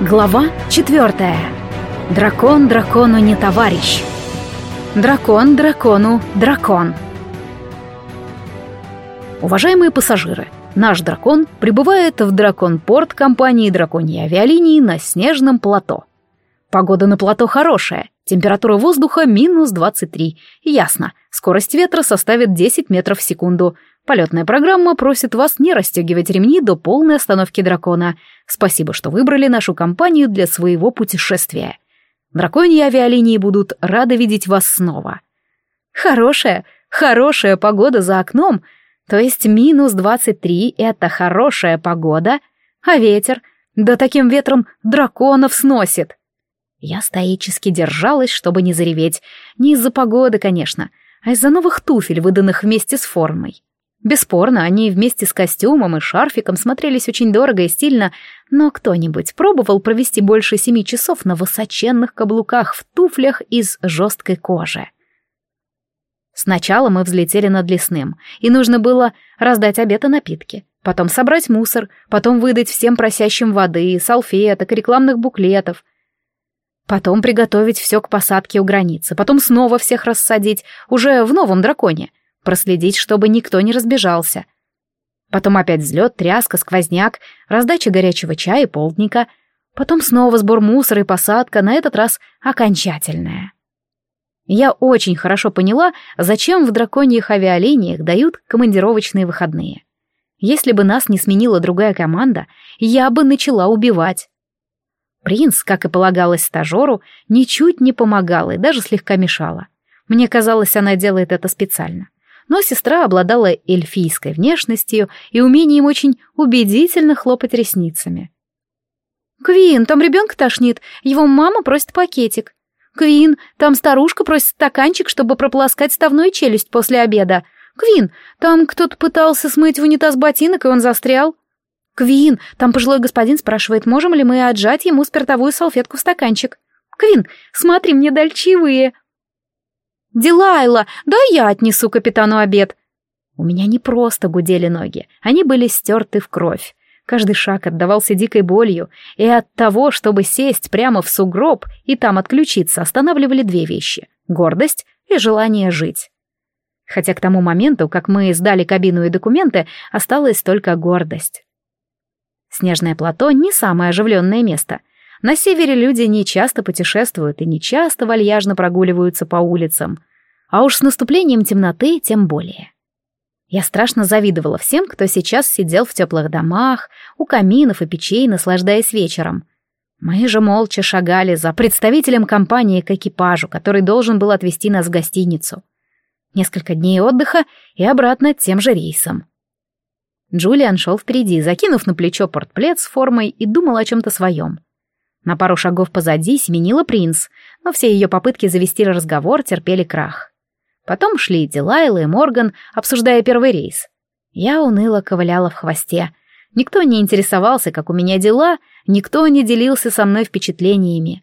Глава четвертая. Дракон дракону не товарищ. Дракон дракону дракон. Уважаемые пассажиры, наш дракон прибывает в дракон-порт компании драконьей авиалинии на снежном плато. Погода на плато хорошая, температура воздуха минус 23. Ясно, скорость ветра составит 10 метров в секунду – Полетная программа просит вас не расстегивать ремни до полной остановки дракона. Спасибо, что выбрали нашу компанию для своего путешествия. Драконьи авиалинии будут рады видеть вас снова. Хорошая, хорошая погода за окном, то есть минус 23 — это хорошая погода, а ветер, да таким ветром драконов сносит. Я стоически держалась, чтобы не зареветь, не из-за погоды, конечно, а из-за новых туфель, выданных вместе с формой. Бесспорно, они вместе с костюмом и шарфиком смотрелись очень дорого и стильно, но кто-нибудь пробовал провести больше семи часов на высоченных каблуках в туфлях из жесткой кожи. Сначала мы взлетели над лесным, и нужно было раздать обед и напитки, потом собрать мусор, потом выдать всем просящим воды, салфеток, рекламных буклетов, потом приготовить все к посадке у границы, потом снова всех рассадить, уже в новом драконе — проследить, чтобы никто не разбежался. Потом опять взлет, тряска, сквозняк, раздача горячего чая и полдника, потом снова сбор мусора и посадка, на этот раз окончательная. Я очень хорошо поняла, зачем в драконьих авиалиниях дают командировочные выходные. Если бы нас не сменила другая команда, я бы начала убивать. Принц, как и полагалось стажеру, ничуть не помогала и даже слегка мешала. Мне казалось, она делает это специально но сестра обладала эльфийской внешностью и умением очень убедительно хлопать ресницами. «Квин, там ребенка тошнит, его мама просит пакетик. Квин, там старушка просит стаканчик, чтобы прополоскать ставную челюсть после обеда. Квин, там кто-то пытался смыть в унитаз ботинок, и он застрял. Квин, там пожилой господин спрашивает, можем ли мы отжать ему спиртовую салфетку в стаканчик. Квин, смотри, мне дальчивые. «Дилайла, да я отнесу капитану обед!» У меня не просто гудели ноги, они были стерты в кровь. Каждый шаг отдавался дикой болью, и от того, чтобы сесть прямо в сугроб и там отключиться, останавливали две вещи — гордость и желание жить. Хотя к тому моменту, как мы сдали кабину и документы, осталась только гордость. Снежное плато — не самое оживленное место. На севере люди не часто путешествуют и не часто вальяжно прогуливаются по улицам. А уж с наступлением темноты тем более. Я страшно завидовала всем, кто сейчас сидел в теплых домах, у каминов и печей, наслаждаясь вечером. Мы же молча шагали за представителем компании к экипажу, который должен был отвезти нас в гостиницу. Несколько дней отдыха и обратно тем же рейсом. Джулиан шел впереди, закинув на плечо портплет с формой и думал о чем-то своем. На пару шагов позади семенила принц, но все ее попытки завести разговор терпели крах. Потом шли Дилайла и Морган, обсуждая первый рейс. Я уныло ковыляла в хвосте. Никто не интересовался, как у меня дела, никто не делился со мной впечатлениями.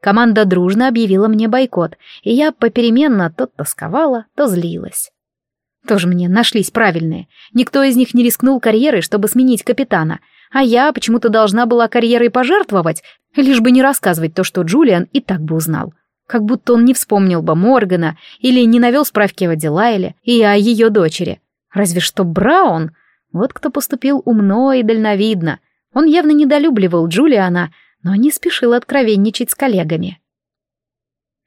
Команда дружно объявила мне бойкот, и я попеременно то тосковала, то злилась. Тоже мне нашлись правильные. Никто из них не рискнул карьерой, чтобы сменить капитана — а я почему-то должна была карьерой пожертвовать, лишь бы не рассказывать то, что Джулиан и так бы узнал. Как будто он не вспомнил бы Моргана или не навел справки о Дилайле и о ее дочери. Разве что Браун, вот кто поступил умно и дальновидно. Он явно недолюбливал Джулиана, но не спешил откровенничать с коллегами.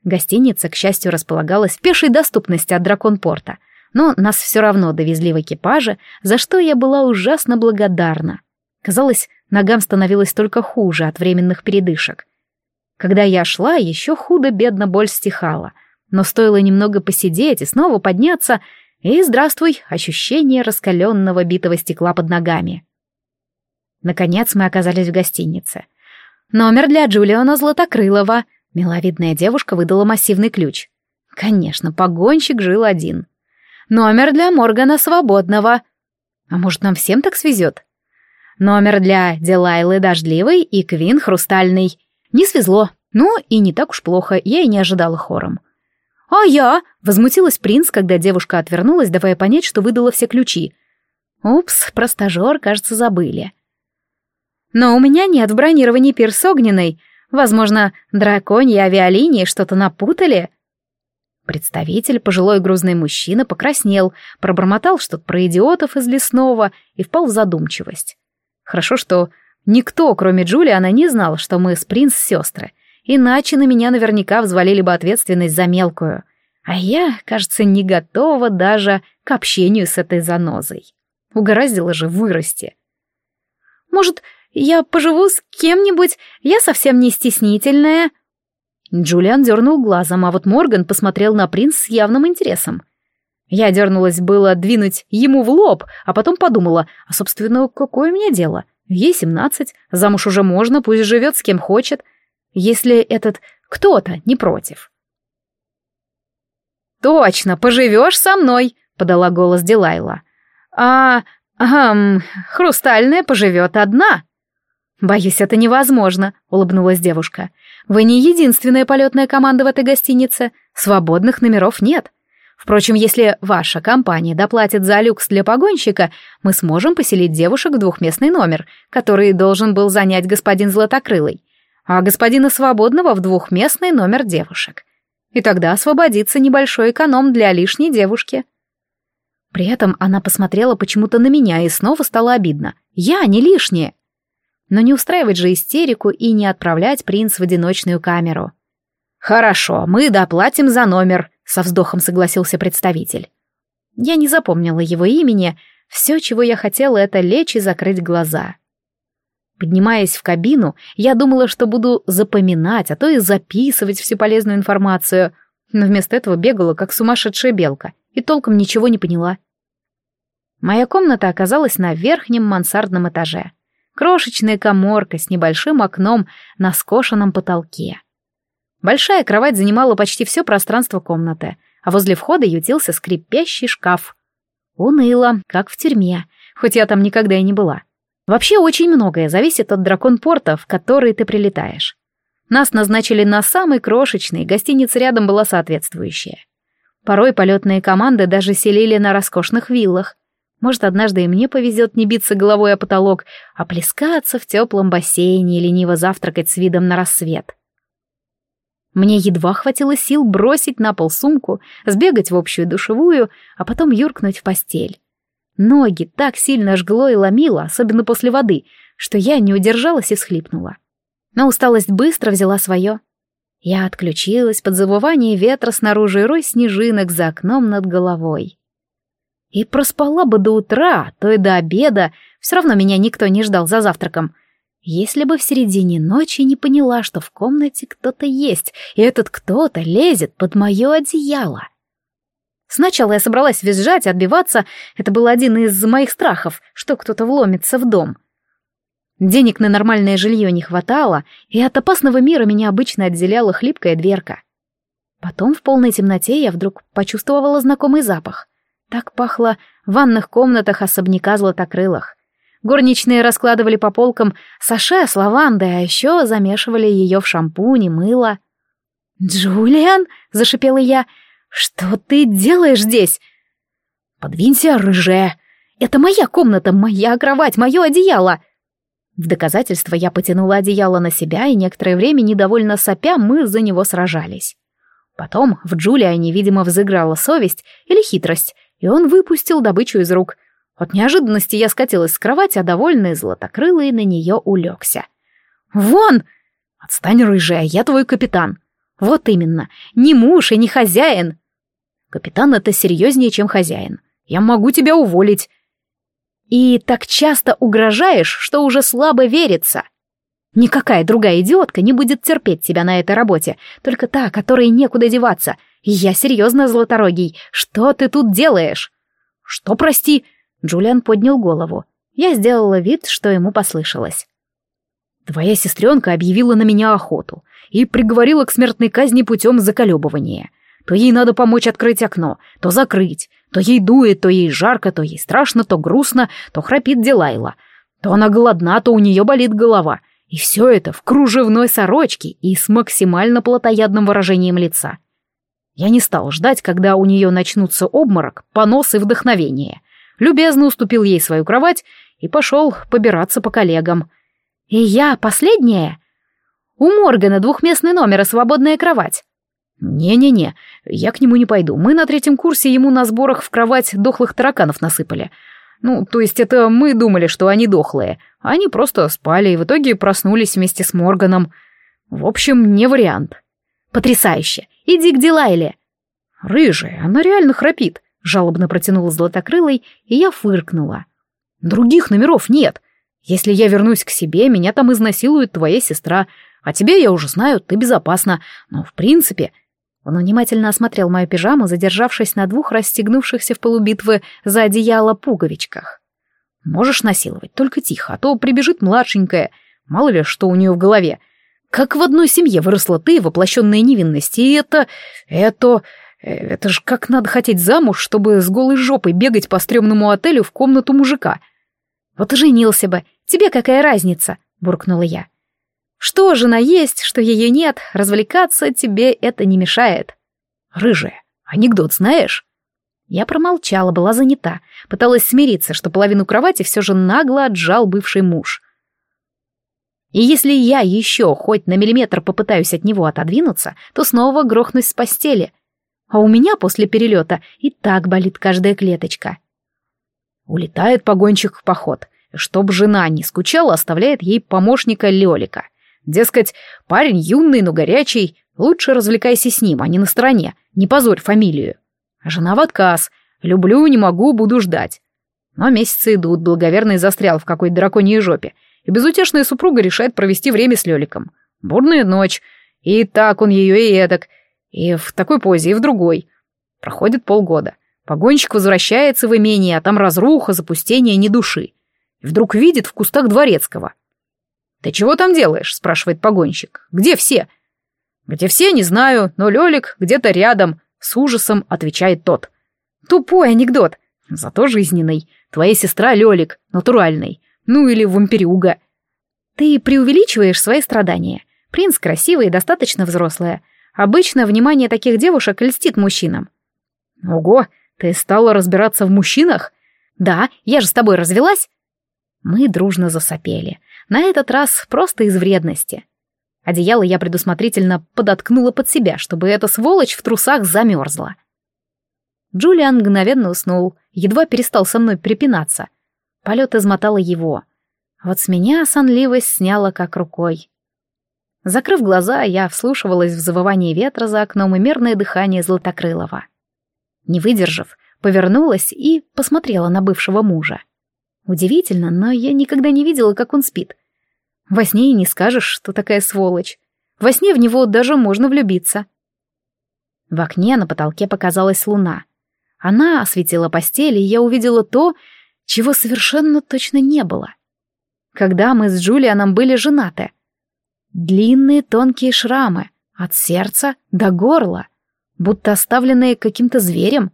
Гостиница, к счастью, располагалась в пешей доступности от Драконпорта, но нас все равно довезли в экипаже, за что я была ужасно благодарна. Казалось, ногам становилось только хуже от временных передышек. Когда я шла, еще худо-бедно боль стихала, но стоило немного посидеть и снова подняться, и здравствуй, ощущение раскаленного битого стекла под ногами. Наконец мы оказались в гостинице. Номер для Джулиана Златокрылова. Миловидная девушка выдала массивный ключ. Конечно, погонщик жил один. Номер для Моргана Свободного. А может, нам всем так свезет? Номер для Дилайлы дождливый и Квин хрустальный. Не свезло. Ну и не так уж плохо, я и не ожидала хором. «А я?» — возмутилась принц, когда девушка отвернулась, давая понять, что выдала все ключи. «Упс, про стажер, кажется, забыли». Но у меня нет в бронировании пирс огненной. Возможно, драконьи авиалинии что-то напутали?» Представитель, пожилой грузный мужчина, покраснел, пробормотал что-то про идиотов из лесного и впал в задумчивость. Хорошо, что никто, кроме Джулиана, не знал, что мы с принц сестры, иначе на меня наверняка взвалили бы ответственность за мелкую. А я, кажется, не готова даже к общению с этой занозой. Угораздило же вырасти. «Может, я поживу с кем-нибудь? Я совсем не стеснительная», Джулиан дернул глазом, а вот Морган посмотрел на принц с явным интересом. Я дернулась было двинуть ему в лоб, а потом подумала, а, собственно, какое меня дело? Ей семнадцать, замуж уже можно, пусть живет с кем хочет, если этот кто-то не против. «Точно, поживешь со мной», — подала голос Дилайла. «А, ам, хрустальная поживет одна». «Боюсь, это невозможно», — улыбнулась девушка. Вы не единственная полетная команда в этой гостинице. Свободных номеров нет. Впрочем, если ваша компания доплатит за люкс для погонщика, мы сможем поселить девушек в двухместный номер, который должен был занять господин Златокрылый, а господина Свободного в двухместный номер девушек. И тогда освободится небольшой эконом для лишней девушки. При этом она посмотрела почему-то на меня и снова стало обидно. Я не лишняя но не устраивать же истерику и не отправлять принц в одиночную камеру. «Хорошо, мы доплатим за номер», — со вздохом согласился представитель. Я не запомнила его имени, все, чего я хотела, это лечь и закрыть глаза. Поднимаясь в кабину, я думала, что буду запоминать, а то и записывать всю полезную информацию, но вместо этого бегала, как сумасшедшая белка, и толком ничего не поняла. Моя комната оказалась на верхнем мансардном этаже. Крошечная коморка с небольшим окном на скошенном потолке. Большая кровать занимала почти все пространство комнаты, а возле входа ютился скрипящий шкаф. Уныло, как в тюрьме, хоть я там никогда и не была. Вообще очень многое зависит от дракон-порта, в который ты прилетаешь. Нас назначили на самый крошечный, гостиница рядом была соответствующая. Порой полетные команды даже селили на роскошных виллах, может, однажды и мне повезет не биться головой о потолок, а плескаться в теплом бассейне и лениво завтракать с видом на рассвет. Мне едва хватило сил бросить на пол сумку, сбегать в общую душевую, а потом юркнуть в постель. Ноги так сильно жгло и ломило, особенно после воды, что я не удержалась и всхлипнула. Но усталость быстро взяла свое. Я отключилась под завывание ветра снаружи и рой снежинок за окном над головой. И проспала бы до утра, то и до обеда, все равно меня никто не ждал за завтраком. Если бы в середине ночи не поняла, что в комнате кто-то есть, и этот кто-то лезет под мое одеяло. Сначала я собралась визжать, отбиваться, это был один из моих страхов, что кто-то вломится в дом. Денег на нормальное жилье не хватало, и от опасного мира меня обычно отделяла хлипкая дверка. Потом в полной темноте я вдруг почувствовала знакомый запах. Так пахло в ванных комнатах особняка златокрылых. Горничные раскладывали по полкам саше с лавандой, а еще замешивали ее в шампунь и мыло. «Джулиан!» — зашипела я. «Что ты делаешь здесь?» «Подвинься, рыжая! Это моя комната, моя кровать, мое одеяло!» В доказательство я потянула одеяло на себя, и некоторое время, недовольно сопя, мы за него сражались. Потом в Джулиане, видимо, взыграла совесть или хитрость, и он выпустил добычу из рук. От неожиданности я скатилась с кровати, а довольный златокрылый на нее улегся. «Вон!» «Отстань, рыжая, я твой капитан». «Вот именно, не муж и не хозяин». «Капитан — это серьезнее, чем хозяин. Я могу тебя уволить». «И так часто угрожаешь, что уже слабо верится». Никакая другая идиотка не будет терпеть тебя на этой работе, только та, которой некуда деваться — «Я серьезно, Златорогий, что ты тут делаешь?» «Что, прости?» Джулиан поднял голову. Я сделала вид, что ему послышалось. «Твоя сестренка объявила на меня охоту и приговорила к смертной казни путем заколебывания. То ей надо помочь открыть окно, то закрыть, то ей дует, то ей жарко, то ей страшно, то грустно, то храпит Дилайла, то она голодна, то у нее болит голова. И все это в кружевной сорочке и с максимально плотоядным выражением лица. Я не стал ждать, когда у нее начнутся обморок, понос и вдохновение. Любезно уступил ей свою кровать и пошел побираться по коллегам. И я последняя? У Моргана двухместный номер и свободная кровать. «Не-не-не, я к нему не пойду. Мы на третьем курсе ему на сборах в кровать дохлых тараканов насыпали. Ну, то есть это мы думали, что они дохлые. Они просто спали и в итоге проснулись вместе с Морганом. В общем, не вариант». «Потрясающе! Иди к Дилайле!» «Рыжая, она реально храпит», — жалобно протянула златокрылой, и я фыркнула. «Других номеров нет. Если я вернусь к себе, меня там изнасилует твоя сестра, а тебе я уже знаю, ты безопасна. Но, в принципе, он внимательно осмотрел мою пижаму, задержавшись на двух расстегнувшихся в полубитвы за одеяло пуговичках. «Можешь насиловать, только тихо, а то прибежит младшенькая. Мало ли, что у нее в голове. Как в одной семье выросла ты, воплощенная невинность, и это... это... это ж как надо хотеть замуж, чтобы с голой жопой бегать по стрёмному отелю в комнату мужика. Вот и женился бы, тебе какая разница?» — буркнула я. Что жена есть, что ее нет, развлекаться тебе это не мешает. Рыжая, анекдот знаешь? Я промолчала, была занята, пыталась смириться, что половину кровати все же нагло отжал бывший муж. И если я еще хоть на миллиметр попытаюсь от него отодвинуться, то снова грохнусь с постели. А у меня после перелета и так болит каждая клеточка. Улетает погонщик в поход. Чтоб жена не скучала, оставляет ей помощника Лёлика. Дескать, парень юный, но горячий, лучше развлекайся с ним, а не на стороне, не позорь фамилию. Жена в отказ, люблю, не могу, буду ждать. Но месяцы идут, благоверный застрял в какой-то драконьей жопе, и безутешная супруга решает провести время с Лёликом. Бурная ночь, и так он ее и эдак, и в такой позе, и в другой. Проходит полгода. Погонщик возвращается в имение, а там разруха, запустение, ни души. И вдруг видит в кустах дворецкого. «Ты чего там делаешь?» — спрашивает погонщик. «Где все?» «Где все, не знаю, но Лёлик где-то рядом», — с ужасом отвечает тот. «Тупой анекдот, зато жизненный. Твоя сестра Лёлик, натуральный. Ну или вампирюга». «Ты преувеличиваешь свои страдания. Принц красивый и достаточно взрослая. Обычно внимание таких девушек льстит мужчинам». «Ого, ты стала разбираться в мужчинах?» «Да, я же с тобой развелась». Мы дружно засопели. На этот раз просто из вредности. Одеяло я предусмотрительно подоткнула под себя, чтобы эта сволочь в трусах замерзла. Джулиан мгновенно уснул, едва перестал со мной припинаться. Полет измотало его. Вот с меня сонливость сняла как рукой. Закрыв глаза, я вслушивалась в завывание ветра за окном и мерное дыхание Златокрылова. Не выдержав, повернулась и посмотрела на бывшего мужа. Удивительно, но я никогда не видела, как он спит. Во сне и не скажешь, что такая сволочь. Во сне в него даже можно влюбиться. В окне на потолке показалась луна. Она осветила постель, и я увидела то, чего совершенно точно не было. Когда мы с Джулианом были женаты. Длинные тонкие шрамы, от сердца до горла, будто оставленные каким-то зверем.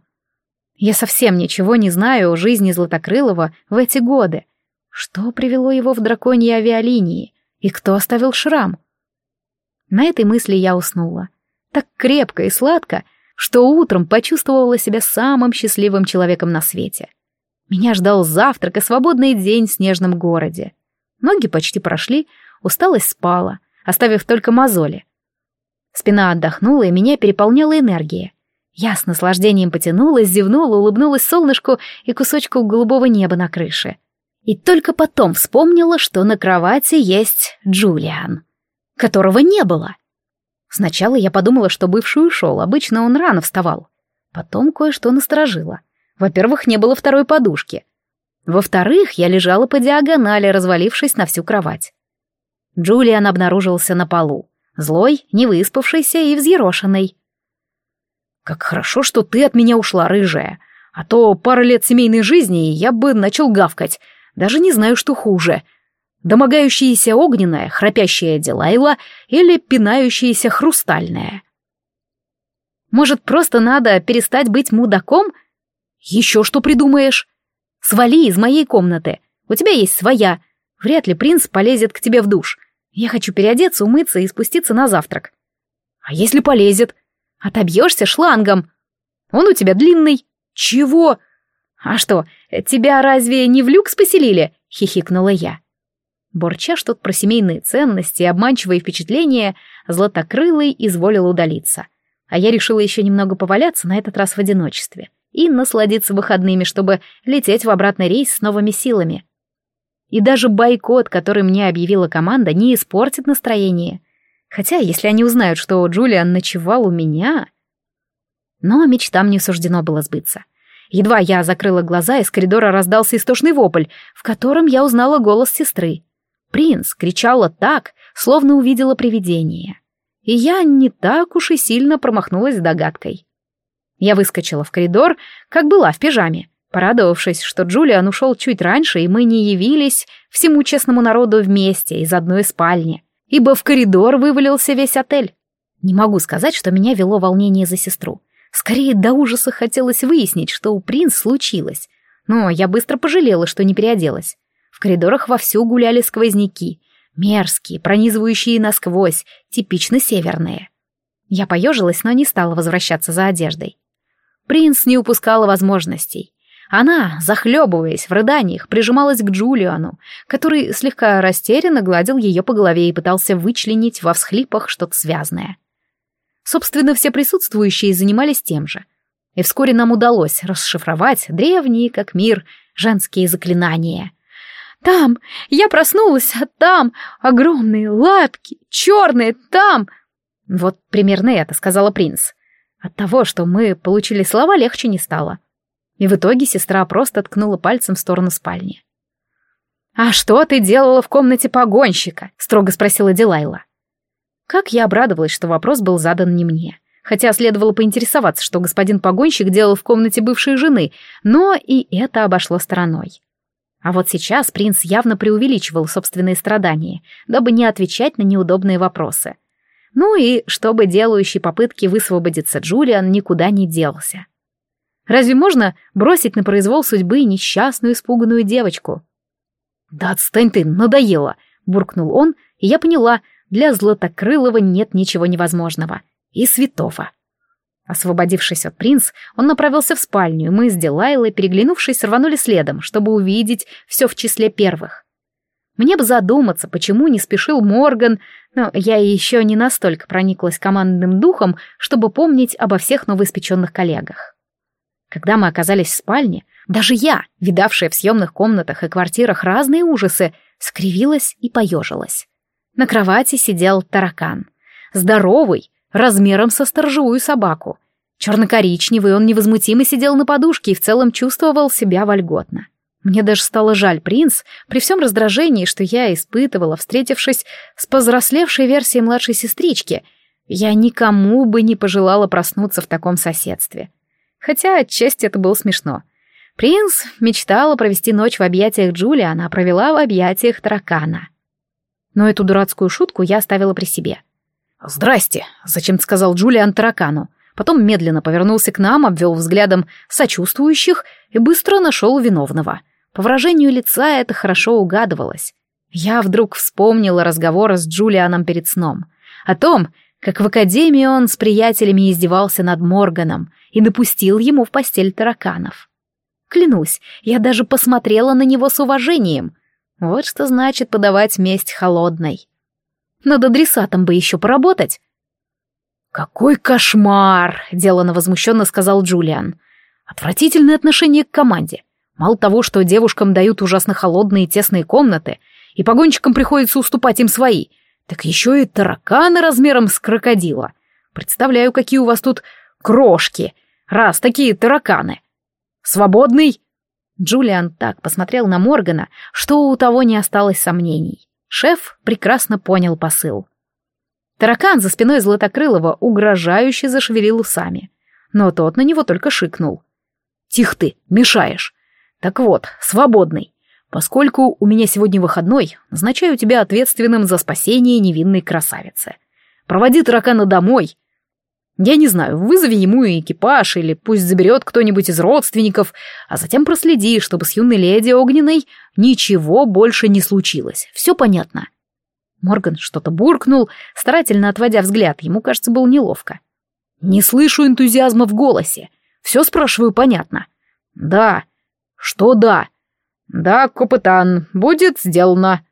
Я совсем ничего не знаю о жизни Златокрылова в эти годы. Что привело его в драконьи авиалинии? И кто оставил шрам? На этой мысли я уснула. Так крепко и сладко, что утром почувствовала себя самым счастливым человеком на свете. Меня ждал завтрак и свободный день в снежном городе. Ноги почти прошли, усталость спала, оставив только мозоли. Спина отдохнула, и меня переполняла энергия. Я с наслаждением потянулась, зевнула, улыбнулась солнышку и кусочку голубого неба на крыше. И только потом вспомнила, что на кровати есть Джулиан, которого не было. Сначала я подумала, что бывший ушел, обычно он рано вставал. Потом кое-что насторожило. Во-первых, не было второй подушки. Во-вторых, я лежала по диагонали, развалившись на всю кровать. Джулиан обнаружился на полу, злой, невыспавшийся и взъерошенный. Как хорошо, что ты от меня ушла, рыжая. А то пара лет семейной жизни, я бы начал гавкать. Даже не знаю, что хуже. Домогающаяся огненная, храпящая Дилайла или пинающаяся хрустальная. Может, просто надо перестать быть мудаком? Еще что придумаешь? Свали из моей комнаты. У тебя есть своя. Вряд ли принц полезет к тебе в душ. Я хочу переодеться, умыться и спуститься на завтрак. А если полезет? Отобьешься шлангом. Он у тебя длинный. Чего? А что, тебя разве не в люкс поселили? Хихикнула я. Борча что-то про семейные ценности и обманчивые впечатления, Златокрылый изволил удалиться. А я решила еще немного поваляться, на этот раз в одиночестве, и насладиться выходными, чтобы лететь в обратный рейс с новыми силами. И даже бойкот, который мне объявила команда, не испортит настроение. Хотя, если они узнают, что Джулиан ночевал у меня... Но мечтам не суждено было сбыться. Едва я закрыла глаза, из коридора раздался истошный вопль, в котором я узнала голос сестры. Принц кричала так, словно увидела привидение. И я не так уж и сильно промахнулась догадкой. Я выскочила в коридор, как была в пижаме, порадовавшись, что Джулиан ушел чуть раньше, и мы не явились всему честному народу вместе из одной спальни, ибо в коридор вывалился весь отель. Не могу сказать, что меня вело волнение за сестру. Скорее, до ужаса хотелось выяснить, что у принц случилось. Но я быстро пожалела, что не переоделась. В коридорах вовсю гуляли сквозняки. Мерзкие, пронизывающие насквозь, типично северные. Я поежилась, но не стала возвращаться за одеждой. Принц не упускала возможностей. Она, захлебываясь в рыданиях, прижималась к Джулиану, который слегка растерянно гладил ее по голове и пытался вычленить во всхлипах что-то связанное. Собственно, все присутствующие занимались тем же. И вскоре нам удалось расшифровать древние, как мир, женские заклинания. «Там! Я проснулась, а там! Огромные лапки! Черные! Там!» Вот примерно это сказала принц. От того, что мы получили слова, легче не стало. И в итоге сестра просто ткнула пальцем в сторону спальни. «А что ты делала в комнате погонщика?» — строго спросила Дилайла. Как я обрадовалась, что вопрос был задан не мне. Хотя следовало поинтересоваться, что господин погонщик делал в комнате бывшей жены, но и это обошло стороной. А вот сейчас принц явно преувеличивал собственные страдания, дабы не отвечать на неудобные вопросы. Ну и чтобы делающий попытки высвободиться Джулиан никуда не делся. Разве можно бросить на произвол судьбы несчастную испуганную девочку? «Да отстань ты, надоело!» — буркнул он, и я поняла — для Златокрылого нет ничего невозможного. И святого. Освободившись от принц, он направился в спальню, и мы с Дилайлой, переглянувшись, рванули следом, чтобы увидеть все в числе первых. Мне бы задуматься, почему не спешил Морган, но я еще не настолько прониклась командным духом, чтобы помнить обо всех новоиспеченных коллегах. Когда мы оказались в спальне, даже я, видавшая в съемных комнатах и квартирах разные ужасы, скривилась и поежилась. На кровати сидел таракан. Здоровый, размером со сторожевую собаку. Черно-коричневый, он невозмутимо сидел на подушке и в целом чувствовал себя вольготно. Мне даже стало жаль принц при всем раздражении, что я испытывала, встретившись с повзрослевшей версией младшей сестрички. Я никому бы не пожелала проснуться в таком соседстве. Хотя отчасти это было смешно. Принц мечтала провести ночь в объятиях Джулии, она провела в объятиях таракана но эту дурацкую шутку я оставила при себе. «Здрасте», — зачем-то сказал Джулиан таракану. Потом медленно повернулся к нам, обвел взглядом сочувствующих и быстро нашел виновного. По выражению лица это хорошо угадывалось. Я вдруг вспомнила разговор с Джулианом перед сном. О том, как в академии он с приятелями издевался над Морганом и допустил ему в постель тараканов. Клянусь, я даже посмотрела на него с уважением. Вот что значит подавать месть холодной. Над адресатом бы еще поработать. «Какой кошмар!» — делано возмущенно сказал Джулиан. «Отвратительное отношение к команде. Мало того, что девушкам дают ужасно холодные и тесные комнаты, и погонщикам приходится уступать им свои, так еще и тараканы размером с крокодила. Представляю, какие у вас тут крошки, раз такие тараканы. Свободный?» Джулиан так посмотрел на Моргана, что у того не осталось сомнений. Шеф прекрасно понял посыл. Таракан за спиной Златокрылова угрожающе зашевелил усами. Но тот на него только шикнул. «Тих ты, мешаешь. Так вот, свободный. Поскольку у меня сегодня выходной, назначаю тебя ответственным за спасение невинной красавицы. Проводи таракана домой, я не знаю, вызови ему экипаж или пусть заберет кто-нибудь из родственников, а затем проследи, чтобы с юной леди Огненной ничего больше не случилось. Все понятно?» Морган что-то буркнул, старательно отводя взгляд, ему, кажется, было неловко. «Не слышу энтузиазма в голосе. Все спрашиваю понятно». «Да». «Что да?» «Да, капитан, будет сделано».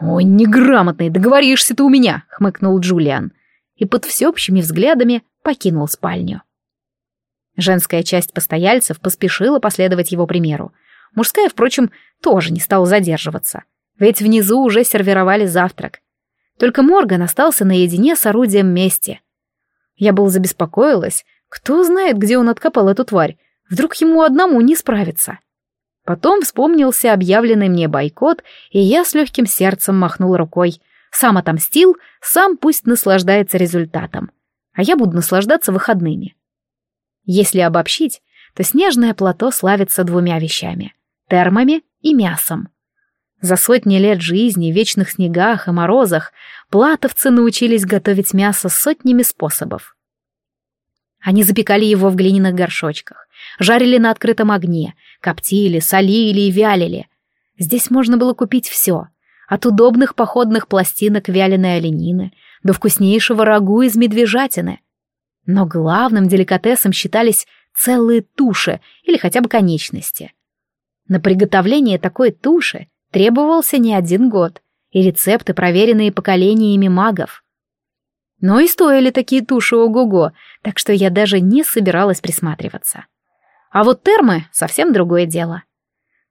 «Ой, неграмотный, договоришься ты у меня!» — хмыкнул Джулиан. И под всеобщими взглядами покинул спальню. Женская часть постояльцев поспешила последовать его примеру. Мужская, впрочем, тоже не стала задерживаться. Ведь внизу уже сервировали завтрак. Только Морган остался наедине с орудием мести. Я был забеспокоилась. Кто знает, где он откопал эту тварь. Вдруг ему одному не справиться. Потом вспомнился объявленный мне бойкот, и я с легким сердцем махнул рукой. Сам отомстил, сам пусть наслаждается результатом. А я буду наслаждаться выходными. Если обобщить, то снежное плато славится двумя вещами — термами и мясом. За сотни лет жизни в вечных снегах и морозах платовцы научились готовить мясо сотнями способов. Они запекали его в глиняных горшочках, жарили на открытом огне, коптили, солили и вялили. Здесь можно было купить все, от удобных походных пластинок вяленой оленины до вкуснейшего рагу из медвежатины — но главным деликатесом считались целые туши или хотя бы конечности. На приготовление такой туши требовался не один год, и рецепты, проверенные поколениями магов. Но и стоили такие туши ого-го, так что я даже не собиралась присматриваться. А вот термы — совсем другое дело.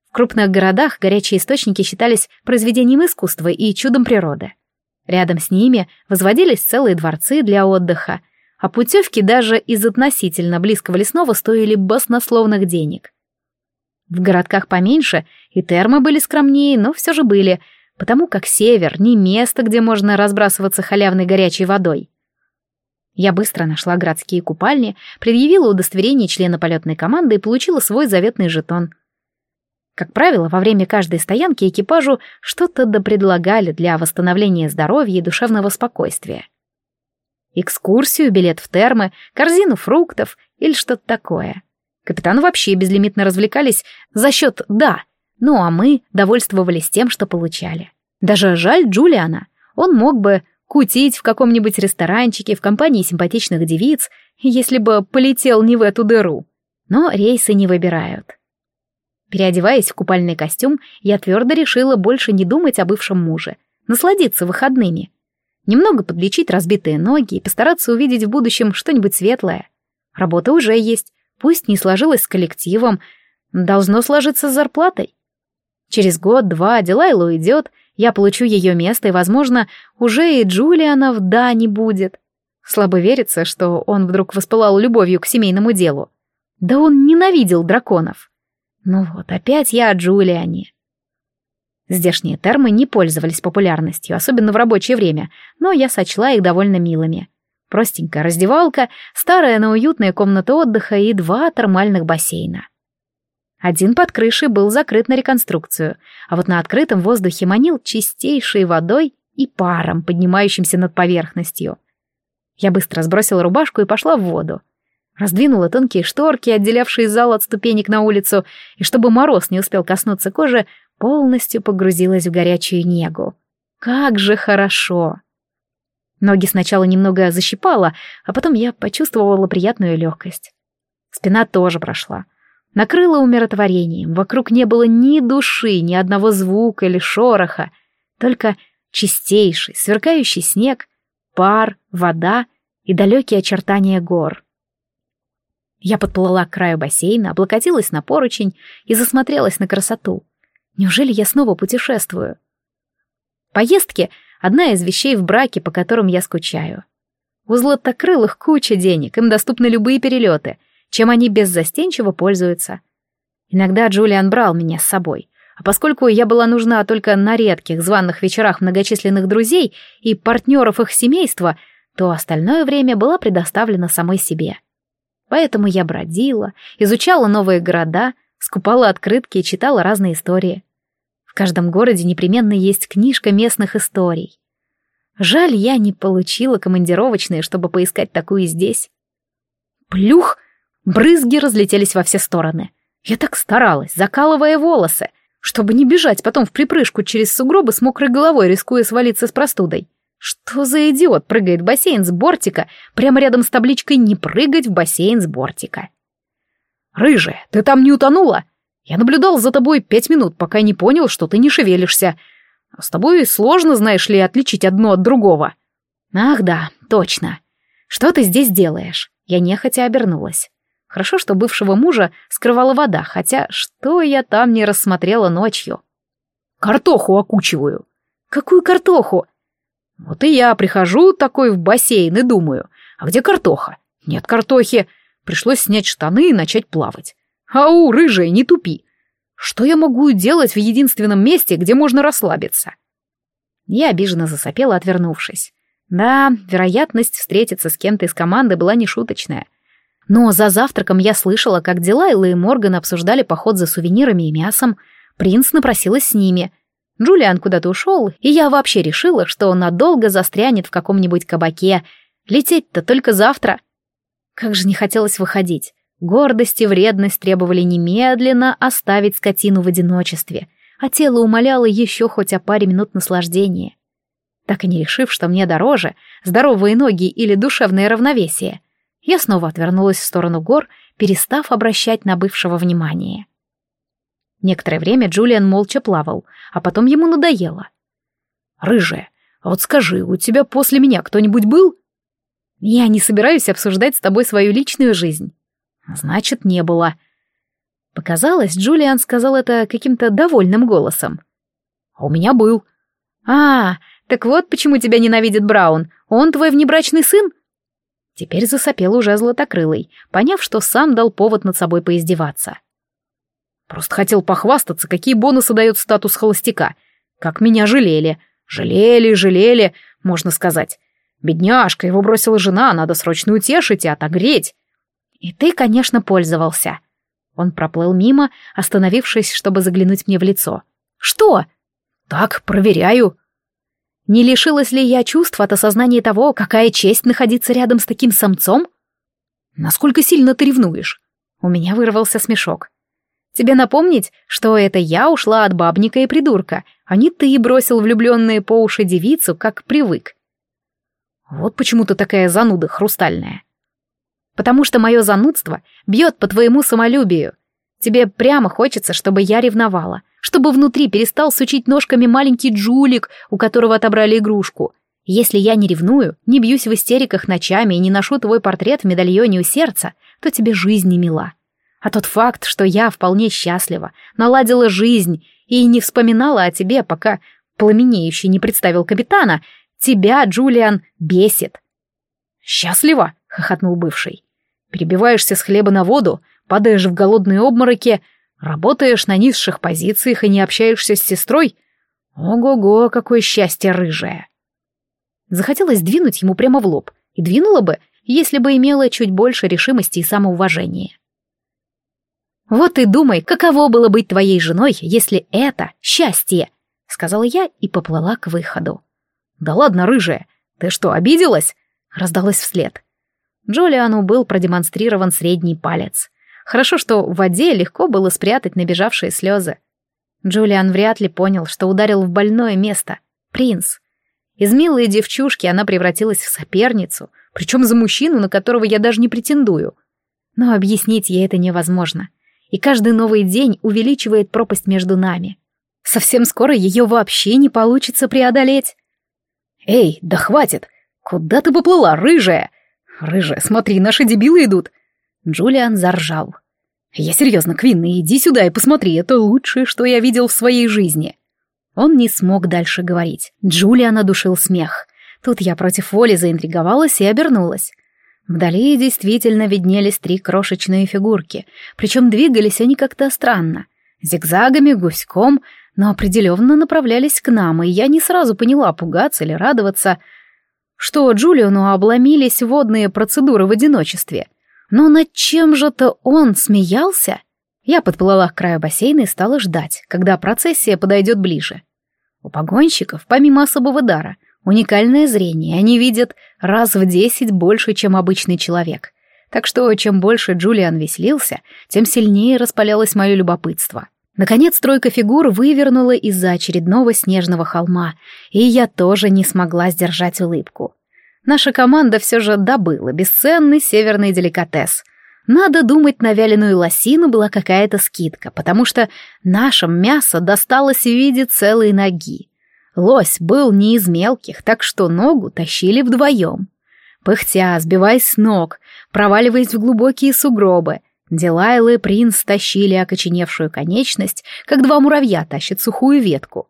В крупных городах горячие источники считались произведением искусства и чудом природы. Рядом с ними возводились целые дворцы для отдыха, а путевки даже из относительно близкого лесного стоили баснословных денег. В городках поменьше и термы были скромнее, но все же были, потому как север — не место, где можно разбрасываться халявной горячей водой. Я быстро нашла городские купальни, предъявила удостоверение члена полетной команды и получила свой заветный жетон. Как правило, во время каждой стоянки экипажу что-то допредлагали для восстановления здоровья и душевного спокойствия экскурсию, билет в термы, корзину фруктов или что-то такое. Капитаны вообще безлимитно развлекались за счет «да», ну а мы довольствовались тем, что получали. Даже жаль Джулиана. Он мог бы кутить в каком-нибудь ресторанчике в компании симпатичных девиц, если бы полетел не в эту дыру. Но рейсы не выбирают. Переодеваясь в купальный костюм, я твердо решила больше не думать о бывшем муже, насладиться выходными — Немного подлечить разбитые ноги и постараться увидеть в будущем что-нибудь светлое. Работа уже есть, пусть не сложилась с коллективом, должно сложиться с зарплатой. Через год-два Дилайла уйдет, я получу ее место, и, возможно, уже и Джулиана в «да» не будет. Слабо верится, что он вдруг воспылал любовью к семейному делу. Да он ненавидел драконов. Ну вот, опять я о Джулиане. Здешние термы не пользовались популярностью, особенно в рабочее время, но я сочла их довольно милыми. Простенькая раздевалка, старая, но уютная комната отдыха и два термальных бассейна. Один под крышей был закрыт на реконструкцию, а вот на открытом воздухе манил чистейшей водой и паром, поднимающимся над поверхностью. Я быстро сбросила рубашку и пошла в воду. Раздвинула тонкие шторки, отделявшие зал от ступенек на улицу, и чтобы мороз не успел коснуться кожи, полностью погрузилась в горячую негу. Как же хорошо! Ноги сначала немного защипала, а потом я почувствовала приятную легкость. Спина тоже прошла. Накрыла умиротворением, вокруг не было ни души, ни одного звука или шороха, только чистейший, сверкающий снег, пар, вода и далекие очертания гор. Я подплыла к краю бассейна, облокотилась на поручень и засмотрелась на красоту. Неужели я снова путешествую? Поездки — одна из вещей в браке, по которым я скучаю. У златокрылых куча денег, им доступны любые перелеты, чем они беззастенчиво пользуются. Иногда Джулиан брал меня с собой, а поскольку я была нужна только на редких званых вечерах многочисленных друзей и партнеров их семейства, то остальное время была предоставлена самой себе. Поэтому я бродила, изучала новые города, скупала открытки и читала разные истории каждом городе непременно есть книжка местных историй. Жаль, я не получила командировочные, чтобы поискать такую здесь. Плюх! Брызги разлетелись во все стороны. Я так старалась, закалывая волосы, чтобы не бежать потом в припрыжку через сугробы с мокрой головой, рискуя свалиться с простудой. Что за идиот прыгает в бассейн с бортика, прямо рядом с табличкой «Не прыгать в бассейн с бортика». «Рыжая, ты там не утонула?» Я наблюдал за тобой пять минут, пока не понял, что ты не шевелишься. С тобой сложно, знаешь ли, отличить одно от другого. Ах да, точно. Что ты здесь делаешь? Я нехотя обернулась. Хорошо, что бывшего мужа скрывала вода, хотя что я там не рассмотрела ночью? Картоху окучиваю. Какую картоху? Вот и я прихожу такой в бассейн и думаю, а где картоха? Нет картохи. Пришлось снять штаны и начать плавать. Ау, рыжая, не тупи. Что я могу делать в единственном месте, где можно расслабиться? Я обиженно засопела, отвернувшись. Да, вероятность встретиться с кем-то из команды была нешуточная. Но за завтраком я слышала, как Дилайла и Морган обсуждали поход за сувенирами и мясом. Принц напросилась с ними. Джулиан куда-то ушел, и я вообще решила, что он надолго застрянет в каком-нибудь кабаке. Лететь-то только завтра. Как же не хотелось выходить. Гордость и вредность требовали немедленно оставить скотину в одиночестве, а тело умоляло еще хоть о паре минут наслаждения. Так и не решив, что мне дороже, здоровые ноги или душевное равновесие, я снова отвернулась в сторону гор, перестав обращать на бывшего внимание. Некоторое время Джулиан молча плавал, а потом ему надоело. «Рыжая, а вот скажи, у тебя после меня кто-нибудь был?» «Я не собираюсь обсуждать с тобой свою личную жизнь». «Значит, не было». Показалось, Джулиан сказал это каким-то довольным голосом. «А у меня был». «А, так вот почему тебя ненавидит Браун. Он твой внебрачный сын?» Теперь засопел уже златокрылый, поняв, что сам дал повод над собой поиздеваться. Просто хотел похвастаться, какие бонусы дает статус холостяка. Как меня жалели. Жалели, жалели, можно сказать. Бедняжка, его бросила жена, надо срочно утешить и отогреть. И ты, конечно, пользовался. Он проплыл мимо, остановившись, чтобы заглянуть мне в лицо. Что? Так, проверяю. Не лишилась ли я чувств от осознания того, какая честь находиться рядом с таким самцом? Насколько сильно ты ревнуешь? У меня вырвался смешок. Тебе напомнить, что это я ушла от бабника и придурка, а не ты бросил влюбленные по уши девицу, как привык. Вот почему ты такая зануда хрустальная. Потому что мое занудство бьет по твоему самолюбию. Тебе прямо хочется, чтобы я ревновала, чтобы внутри перестал сучить ножками маленький Джулик, у которого отобрали игрушку. Если я не ревную, не бьюсь в истериках ночами и не ношу твой портрет в медальоне у сердца, то тебе жизнь не мила. А тот факт, что я вполне счастлива, наладила жизнь и не вспоминала о тебе, пока пламенеющий не представил капитана, тебя, Джулиан, бесит. «Счастлива?» — хохотнул бывший. «Перебиваешься с хлеба на воду, падаешь в голодные обмороки, работаешь на низших позициях и не общаешься с сестрой? Ого-го, какое счастье рыжее!» Захотелось двинуть ему прямо в лоб, и двинула бы, если бы имела чуть больше решимости и самоуважения. «Вот и думай, каково было быть твоей женой, если это счастье!» — сказала я и поплыла к выходу. «Да ладно, рыжая, ты что, обиделась?» — раздалась вслед. Джулиану был продемонстрирован средний палец. Хорошо, что в воде легко было спрятать набежавшие слезы. Джулиан вряд ли понял, что ударил в больное место. Принц. Из милой девчушки она превратилась в соперницу, причем за мужчину, на которого я даже не претендую. Но объяснить ей это невозможно и каждый новый день увеличивает пропасть между нами. Совсем скоро ее вообще не получится преодолеть. «Эй, да хватит! Куда ты поплыла, рыжая? Рыжая, смотри, наши дебилы идут!» Джулиан заржал. «Я серьезно, Квинна, иди сюда и посмотри, это лучшее, что я видел в своей жизни». Он не смог дальше говорить. Джулиан одушил смех. Тут я против воли заинтриговалась и обернулась. Вдали действительно виднелись три крошечные фигурки, причем двигались они как-то странно. Зигзагами, гуськом, но определенно направлялись к нам, и я не сразу поняла, пугаться или радоваться. Что Джулиану обломились водные процедуры в одиночестве. Но над чем же-то он смеялся? Я подплыла к краю бассейна и стала ждать, когда процессия подойдет ближе. У погонщиков, помимо особого дара, Уникальное зрение, они видят раз в десять больше, чем обычный человек. Так что, чем больше Джулиан веселился, тем сильнее распалялось мое любопытство. Наконец, тройка фигур вывернула из-за очередного снежного холма, и я тоже не смогла сдержать улыбку. Наша команда все же добыла бесценный северный деликатес. Надо думать, на вяленую лосину была какая-то скидка, потому что нашим мясо досталось в виде целой ноги. Лось был не из мелких, так что ногу тащили вдвоем. Пыхтя, сбиваясь с ног, проваливаясь в глубокие сугробы, Дилайла и принц тащили окоченевшую конечность, как два муравья тащат сухую ветку.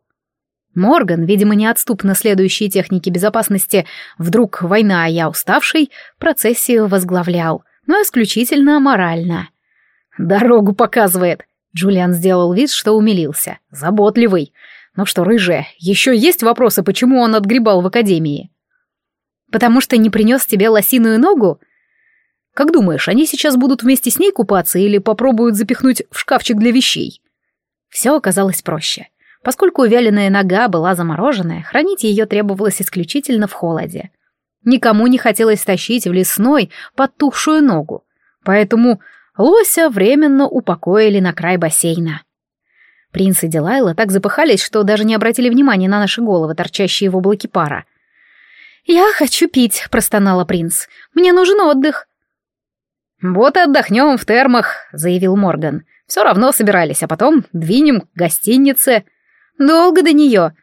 Морган, видимо, неотступно следующие техники безопасности «Вдруг война, а я уставший», процессию возглавлял, но исключительно морально. «Дорогу показывает», — Джулиан сделал вид, что умилился. «Заботливый. Ну что, рыжая, еще есть вопросы, почему он отгребал в академии?» «Потому что не принес тебе лосиную ногу?» Как думаешь, они сейчас будут вместе с ней купаться или попробуют запихнуть в шкафчик для вещей? Все оказалось проще. Поскольку вяленая нога была замороженная, хранить ее требовалось исключительно в холоде. Никому не хотелось тащить в лесной подтухшую ногу, поэтому лося временно упокоили на край бассейна. Принц и Дилайла так запыхались, что даже не обратили внимания на наши головы, торчащие в облаке пара. «Я хочу пить», — простонала принц. «Мне нужен отдых». «Вот и отдохнем в термах», — заявил Морган. «Все равно собирались, а потом двинем к гостинице». «Долго до нее?»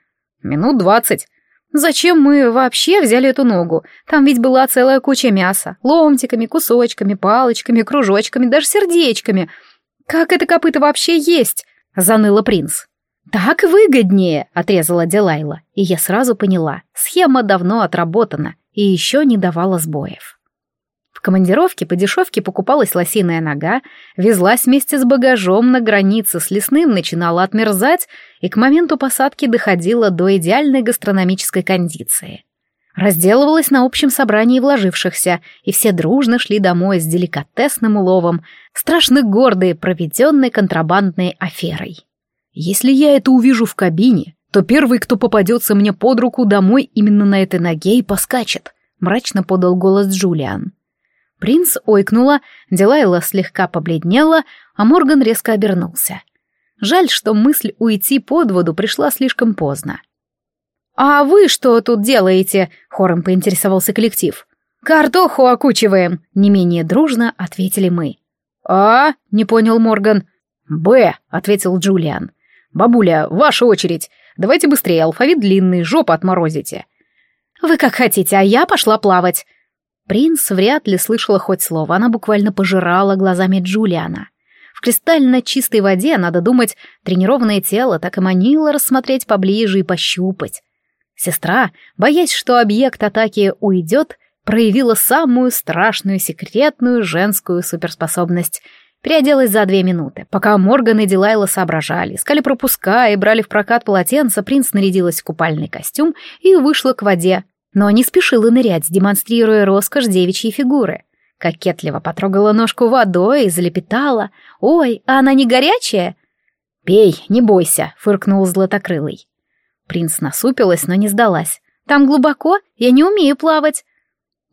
«Минут двадцать». «Зачем мы вообще взяли эту ногу? Там ведь была целая куча мяса. Ломтиками, кусочками, палочками, кружочками, даже сердечками. Как это копыто вообще есть?» — заныла принц. «Так выгоднее», — отрезала Дилайла, и я сразу поняла, схема давно отработана и еще не давала сбоев командировке по дешевке покупалась лосиная нога, везлась вместе с багажом на границе с лесным, начинала отмерзать и к моменту посадки доходила до идеальной гастрономической кондиции. Разделывалась на общем собрании вложившихся, и все дружно шли домой с деликатесным уловом, страшно гордые проведенной контрабандной аферой. Если я это увижу в кабине, то первый, кто попадется мне под руку домой именно на этой ноге и поскачет, мрачно подал голос Джулиан. Принц ойкнула, Дилайла слегка побледнела, а Морган резко обернулся. Жаль, что мысль уйти под воду пришла слишком поздно. «А вы что тут делаете?» — хором поинтересовался коллектив. «Картоху окучиваем!» — не менее дружно ответили мы. «А?» — не понял Морган. «Б», — ответил Джулиан. «Бабуля, ваша очередь. Давайте быстрее, алфавит длинный, жопу отморозите». «Вы как хотите, а я пошла плавать». Принц вряд ли слышала хоть слово, она буквально пожирала глазами Джулиана. Кристально чистой воде, надо думать, тренированное тело так и манило рассмотреть поближе и пощупать. Сестра, боясь, что объект атаки уйдет, проявила самую страшную секретную женскую суперспособность. Переоделась за две минуты. Пока Морган и Дилайла соображали, искали пропуска и брали в прокат полотенце, принц нарядилась в купальный костюм и вышла к воде, но не спешила нырять, демонстрируя роскошь девичьей фигуры. Кокетливо потрогала ножку водой и залепетала. «Ой, а она не горячая?» «Пей, не бойся», — фыркнул златокрылый. Принц насупилась, но не сдалась. «Там глубоко, я не умею плавать».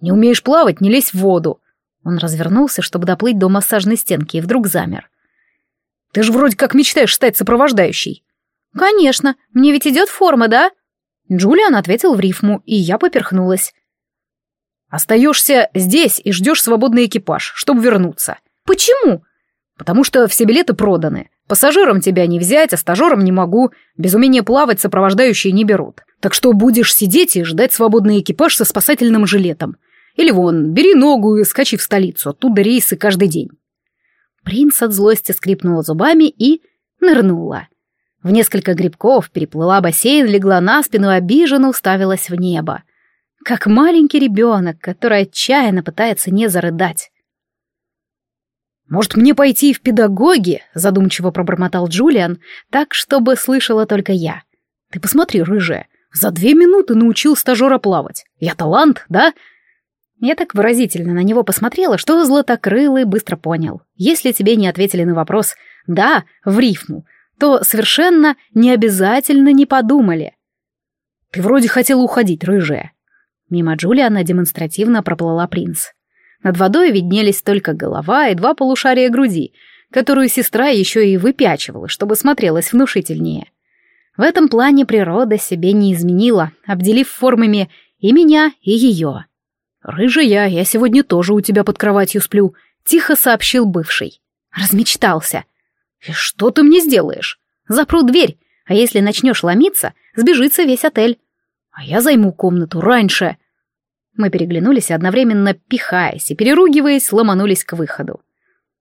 «Не умеешь плавать, не лезь в воду». Он развернулся, чтобы доплыть до массажной стенки, и вдруг замер. «Ты же вроде как мечтаешь стать сопровождающей». «Конечно, мне ведь идет форма, да?» Джулиан ответил в рифму, и я поперхнулась. «Остаешься здесь и ждешь свободный экипаж, чтобы вернуться». «Почему?» «Потому что все билеты проданы. Пассажирам тебя не взять, а стажерам не могу. Без умения плавать сопровождающие не берут. Так что будешь сидеть и ждать свободный экипаж со спасательным жилетом. Или вон, бери ногу и скачи в столицу, оттуда рейсы каждый день». Принц от злости скрипнула зубами и нырнула. В несколько грибков переплыла бассейн, легла на спину обиженно уставилась в небо. Как маленький ребенок, который отчаянно пытается не зарыдать. «Может, мне пойти в педагоги?» — задумчиво пробормотал Джулиан, так, чтобы слышала только я. «Ты посмотри, рыжая, за две минуты научил стажера плавать. Я талант, да?» Я так выразительно на него посмотрела, что Златокрылый быстро понял. Если тебе не ответили на вопрос «да» в рифму, то совершенно не обязательно не подумали. «Ты вроде хотела уходить, рыжая». Мимо Джулиана демонстративно проплыла принц. Над водой виднелись только голова и два полушария груди, которую сестра еще и выпячивала, чтобы смотрелась внушительнее. В этом плане природа себе не изменила, обделив формами и меня, и ее. «Рыжая, я сегодня тоже у тебя под кроватью сплю», — тихо сообщил бывший. Размечтался. «И что ты мне сделаешь?» «Запру дверь. А если начнешь ломиться, сбежится весь отель. А я займу комнату раньше. Мы переглянулись, одновременно пихаясь и переругиваясь, ломанулись к выходу.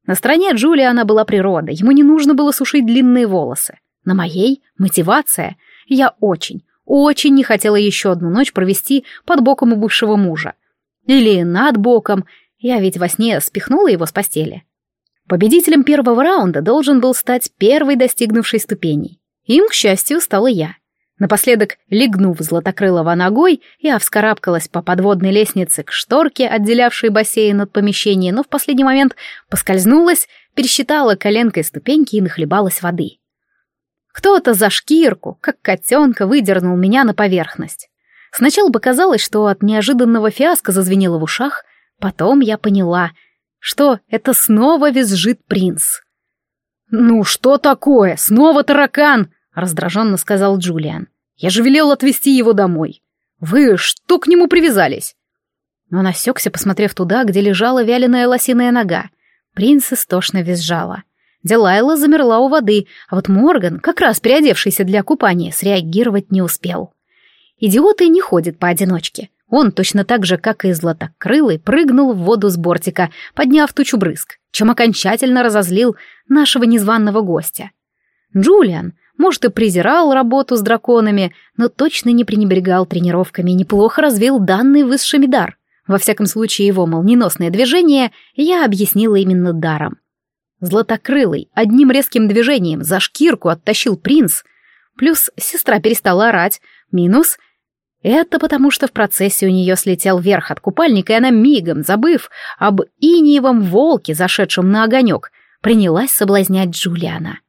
На стороне Джулиана была природа, ему не нужно было сушить длинные волосы. На моей — мотивация. Я очень, очень не хотела еще одну ночь провести под боком у бывшего мужа. Или над боком, я ведь во сне спихнула его с постели. Победителем первого раунда должен был стать первый достигнувший ступеней. Им, к счастью, стала я. Напоследок, легнув Златокрылова ногой, я вскарабкалась по подводной лестнице к шторке, отделявшей бассейн от помещения, но в последний момент поскользнулась, пересчитала коленкой ступеньки и нахлебалась воды. Кто-то за шкирку, как котенка, выдернул меня на поверхность. Сначала показалось, что от неожиданного фиаско зазвенело в ушах, потом я поняла, что это снова визжит принц. «Ну что такое? Снова таракан!» — раздраженно сказал Джулиан. «Я же велел отвезти его домой. Вы что к нему привязались?» Но он осекся, посмотрев туда, где лежала вяленая лосиная нога. Принц истошно визжала. Делайла замерла у воды, а вот Морган, как раз переодевшийся для купания, среагировать не успел. Идиоты не ходят поодиночке. Он, точно так же, как и златокрылый, прыгнул в воду с бортика, подняв тучу брызг, чем окончательно разозлил нашего незваного гостя. Джулиан, может, и презирал работу с драконами, но точно не пренебрегал тренировками и неплохо развил данный высший дар. Во всяком случае, его молниеносное движение я объяснила именно даром. Златокрылый одним резким движением за шкирку оттащил принц. Плюс сестра перестала орать. Минус — это потому, что в процессе у нее слетел верх от купальника, и она мигом, забыв об иниевом волке, зашедшем на огонек, принялась соблазнять Джулиана.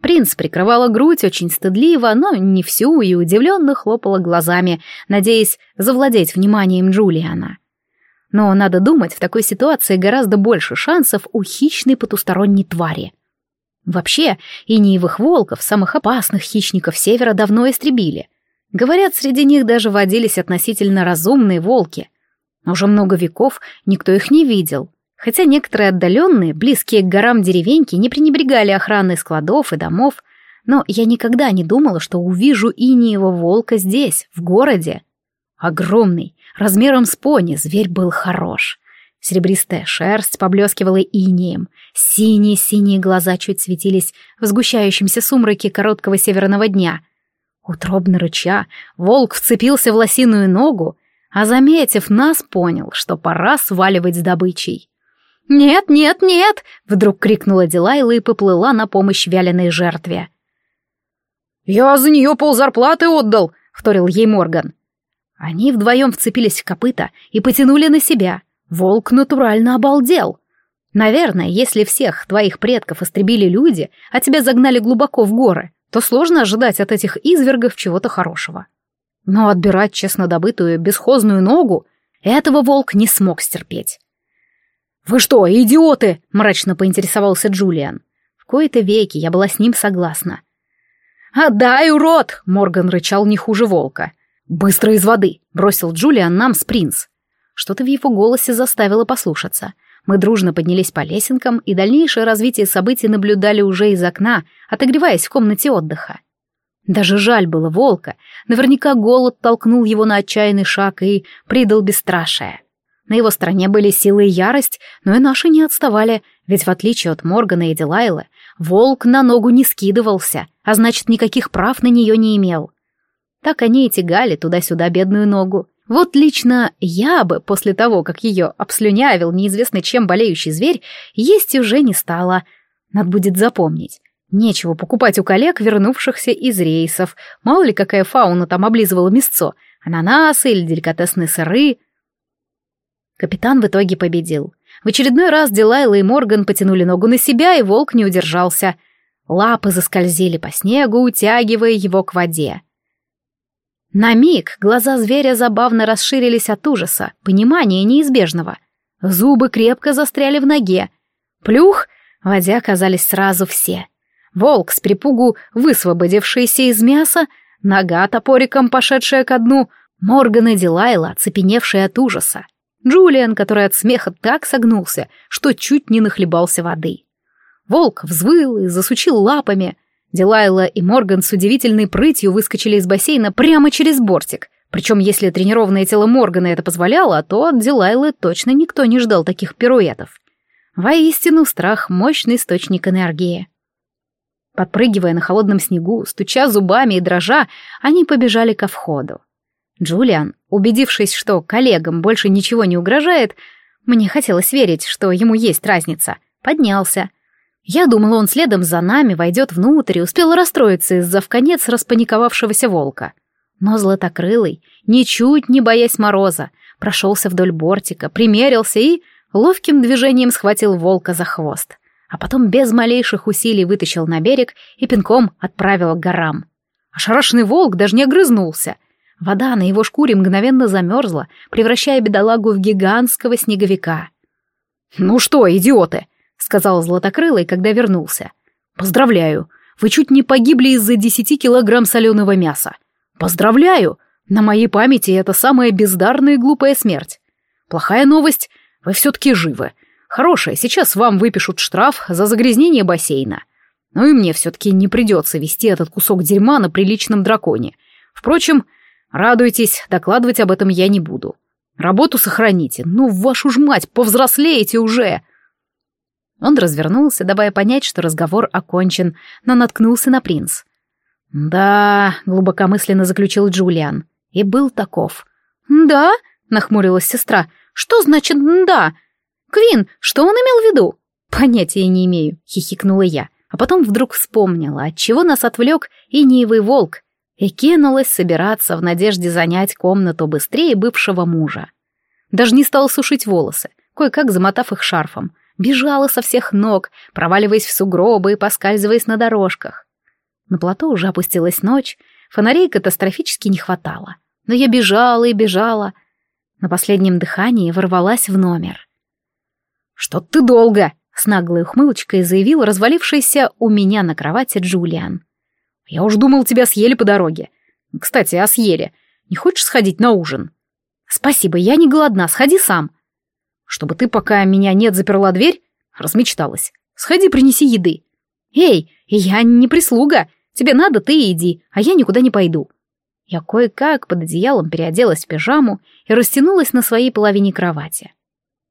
Принц прикрывала грудь очень стыдливо, но не всю, и удивленно хлопала глазами, надеясь завладеть вниманием Джулиана. Но, надо думать, в такой ситуации гораздо больше шансов у хищной потусторонней твари. Вообще, иниевых волков, самых опасных хищников севера, давно истребили. Говорят, среди них даже водились относительно разумные волки. Уже много веков никто их не видел — Хотя некоторые отдаленные, близкие к горам деревеньки не пренебрегали охраной складов и домов, но я никогда не думала, что увижу иниего волка здесь, в городе. Огромный, размером с пони, зверь был хорош. Серебристая шерсть поблескивала инеем, синие-синие глаза чуть светились в сгущающемся сумраке короткого северного дня. Утробно рыча, волк вцепился в лосиную ногу, а, заметив нас, понял, что пора сваливать с добычей. «Нет, нет, нет!» — вдруг крикнула Дилайла и поплыла на помощь вяленой жертве. «Я за нее ползарплаты отдал!» — вторил ей Морган. Они вдвоем вцепились в копыта и потянули на себя. Волк натурально обалдел. Наверное, если всех твоих предков истребили люди, а тебя загнали глубоко в горы, то сложно ожидать от этих извергов чего-то хорошего. Но отбирать честно добытую бесхозную ногу этого волк не смог стерпеть. «Вы что, идиоты?» — мрачно поинтересовался Джулиан. В кои-то веки я была с ним согласна. «Отдай, урод!» — Морган рычал не хуже волка. «Быстро из воды!» — бросил Джулиан нам с принц. Что-то в его голосе заставило послушаться. Мы дружно поднялись по лесенкам, и дальнейшее развитие событий наблюдали уже из окна, отогреваясь в комнате отдыха. Даже жаль было волка. Наверняка голод толкнул его на отчаянный шаг и придал бесстрашие. На его стороне были силы и ярость, но и наши не отставали, ведь в отличие от Моргана и Дилайлы, волк на ногу не скидывался, а значит, никаких прав на нее не имел. Так они и тягали туда-сюда бедную ногу. Вот лично я бы, после того, как ее обслюнявил неизвестно чем болеющий зверь, есть уже не стала. Надо будет запомнить. Нечего покупать у коллег, вернувшихся из рейсов. Мало ли какая фауна там облизывала мясцо. Ананасы или деликатесные сыры — Капитан в итоге победил. В очередной раз Дилайла и Морган потянули ногу на себя, и волк не удержался. Лапы заскользили по снегу, утягивая его к воде. На миг глаза зверя забавно расширились от ужаса, понимания неизбежного. Зубы крепко застряли в ноге. Плюх! В воде оказались сразу все. Волк, с припугу высвободившийся из мяса, нога топориком, пошедшая ко дну, Морган и Дилайла, оцепеневшие от ужаса. Джулиан, который от смеха так согнулся, что чуть не нахлебался воды. Волк взвыл и засучил лапами. Дилайла и Морган с удивительной прытью выскочили из бассейна прямо через бортик. Причем, если тренированное тело Моргана это позволяло, то от Дилайлы точно никто не ждал таких пируэтов. Воистину, страх — мощный источник энергии. Подпрыгивая на холодном снегу, стуча зубами и дрожа, они побежали ко входу. Джулиан, убедившись, что коллегам больше ничего не угрожает, мне хотелось верить, что ему есть разница, поднялся. Я думала, он следом за нами войдет внутрь и успел расстроиться из-за вконец распаниковавшегося волка. Но златокрылый, ничуть не боясь мороза, прошелся вдоль бортика, примерился и ловким движением схватил волка за хвост, а потом без малейших усилий вытащил на берег и пинком отправил к горам. Ошарашенный волк даже не огрызнулся. Вода на его шкуре мгновенно замерзла, превращая бедолагу в гигантского снеговика. «Ну что, идиоты!» — сказал Златокрылый, когда вернулся. «Поздравляю! Вы чуть не погибли из-за десяти килограмм соленого мяса. Поздравляю! На моей памяти это самая бездарная и глупая смерть. Плохая новость вы все-таки живы. Хорошая, сейчас вам выпишут штраф за загрязнение бассейна. Ну и мне все-таки не придется вести этот кусок дерьма на приличном драконе. Впрочем, радуйтесь, докладывать об этом я не буду. Работу сохраните. Ну, вашу ж мать, повзрослеете уже!» Он развернулся, давая понять, что разговор окончен, но наткнулся на принц. «Да», — глубокомысленно заключил Джулиан, и был таков. «Да?» — нахмурилась сестра. Что значит «да»? Квин, что он имел в виду? Понятия не имею, хихикнула я, а потом вдруг вспомнила, от чего нас отвлек иниевый волк, и кинулась собираться в надежде занять комнату быстрее бывшего мужа. Даже не стала сушить волосы, кое-как замотав их шарфом, бежала со всех ног, проваливаясь в сугробы и поскальзываясь на дорожках. На плато уже опустилась ночь, фонарей катастрофически не хватало. Но я бежала и бежала, на последнем дыхании ворвалась в номер. «Что ты долго?» — с наглой ухмылочкой заявил развалившийся у меня на кровати Джулиан. «Я уж думал, тебя съели по дороге. Кстати, а съели. Не хочешь сходить на ужин?» «Спасибо, я не голодна, сходи сам». «Чтобы ты, пока меня нет, заперла дверь?» Размечталась. «Сходи, принеси еды». «Эй, я не прислуга. Тебе надо, ты иди, а я никуда не пойду». Я кое-как под одеялом переоделась в пижаму и растянулась на своей половине кровати.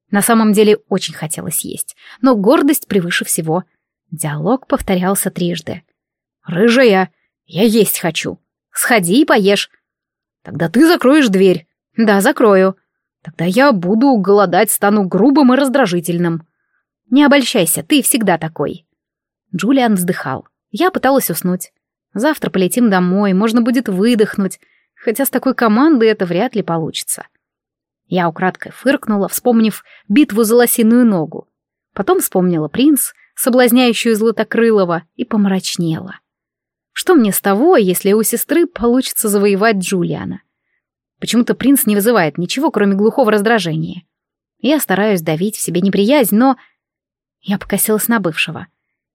На самом деле очень хотелось есть, но гордость превыше всего. Диалог повторялся трижды. «Рыжая, я есть хочу. Сходи и поешь». «Тогда ты закроешь дверь». «Да, закрою». «Тогда я буду голодать, стану грубым и раздражительным». «Не обольщайся, ты всегда такой». Джулиан вздыхал. Я пыталась уснуть. Завтра полетим домой, можно будет выдохнуть, хотя с такой командой это вряд ли получится. Я украдкой фыркнула, вспомнив битву за лосиную ногу. Потом вспомнила принц, соблазняющую Златокрылова, и помрачнела. Что мне с того, если у сестры получится завоевать Джулиана? Почему-то принц не вызывает ничего, кроме глухого раздражения. Я стараюсь давить в себе неприязнь, но... Я покосилась на бывшего.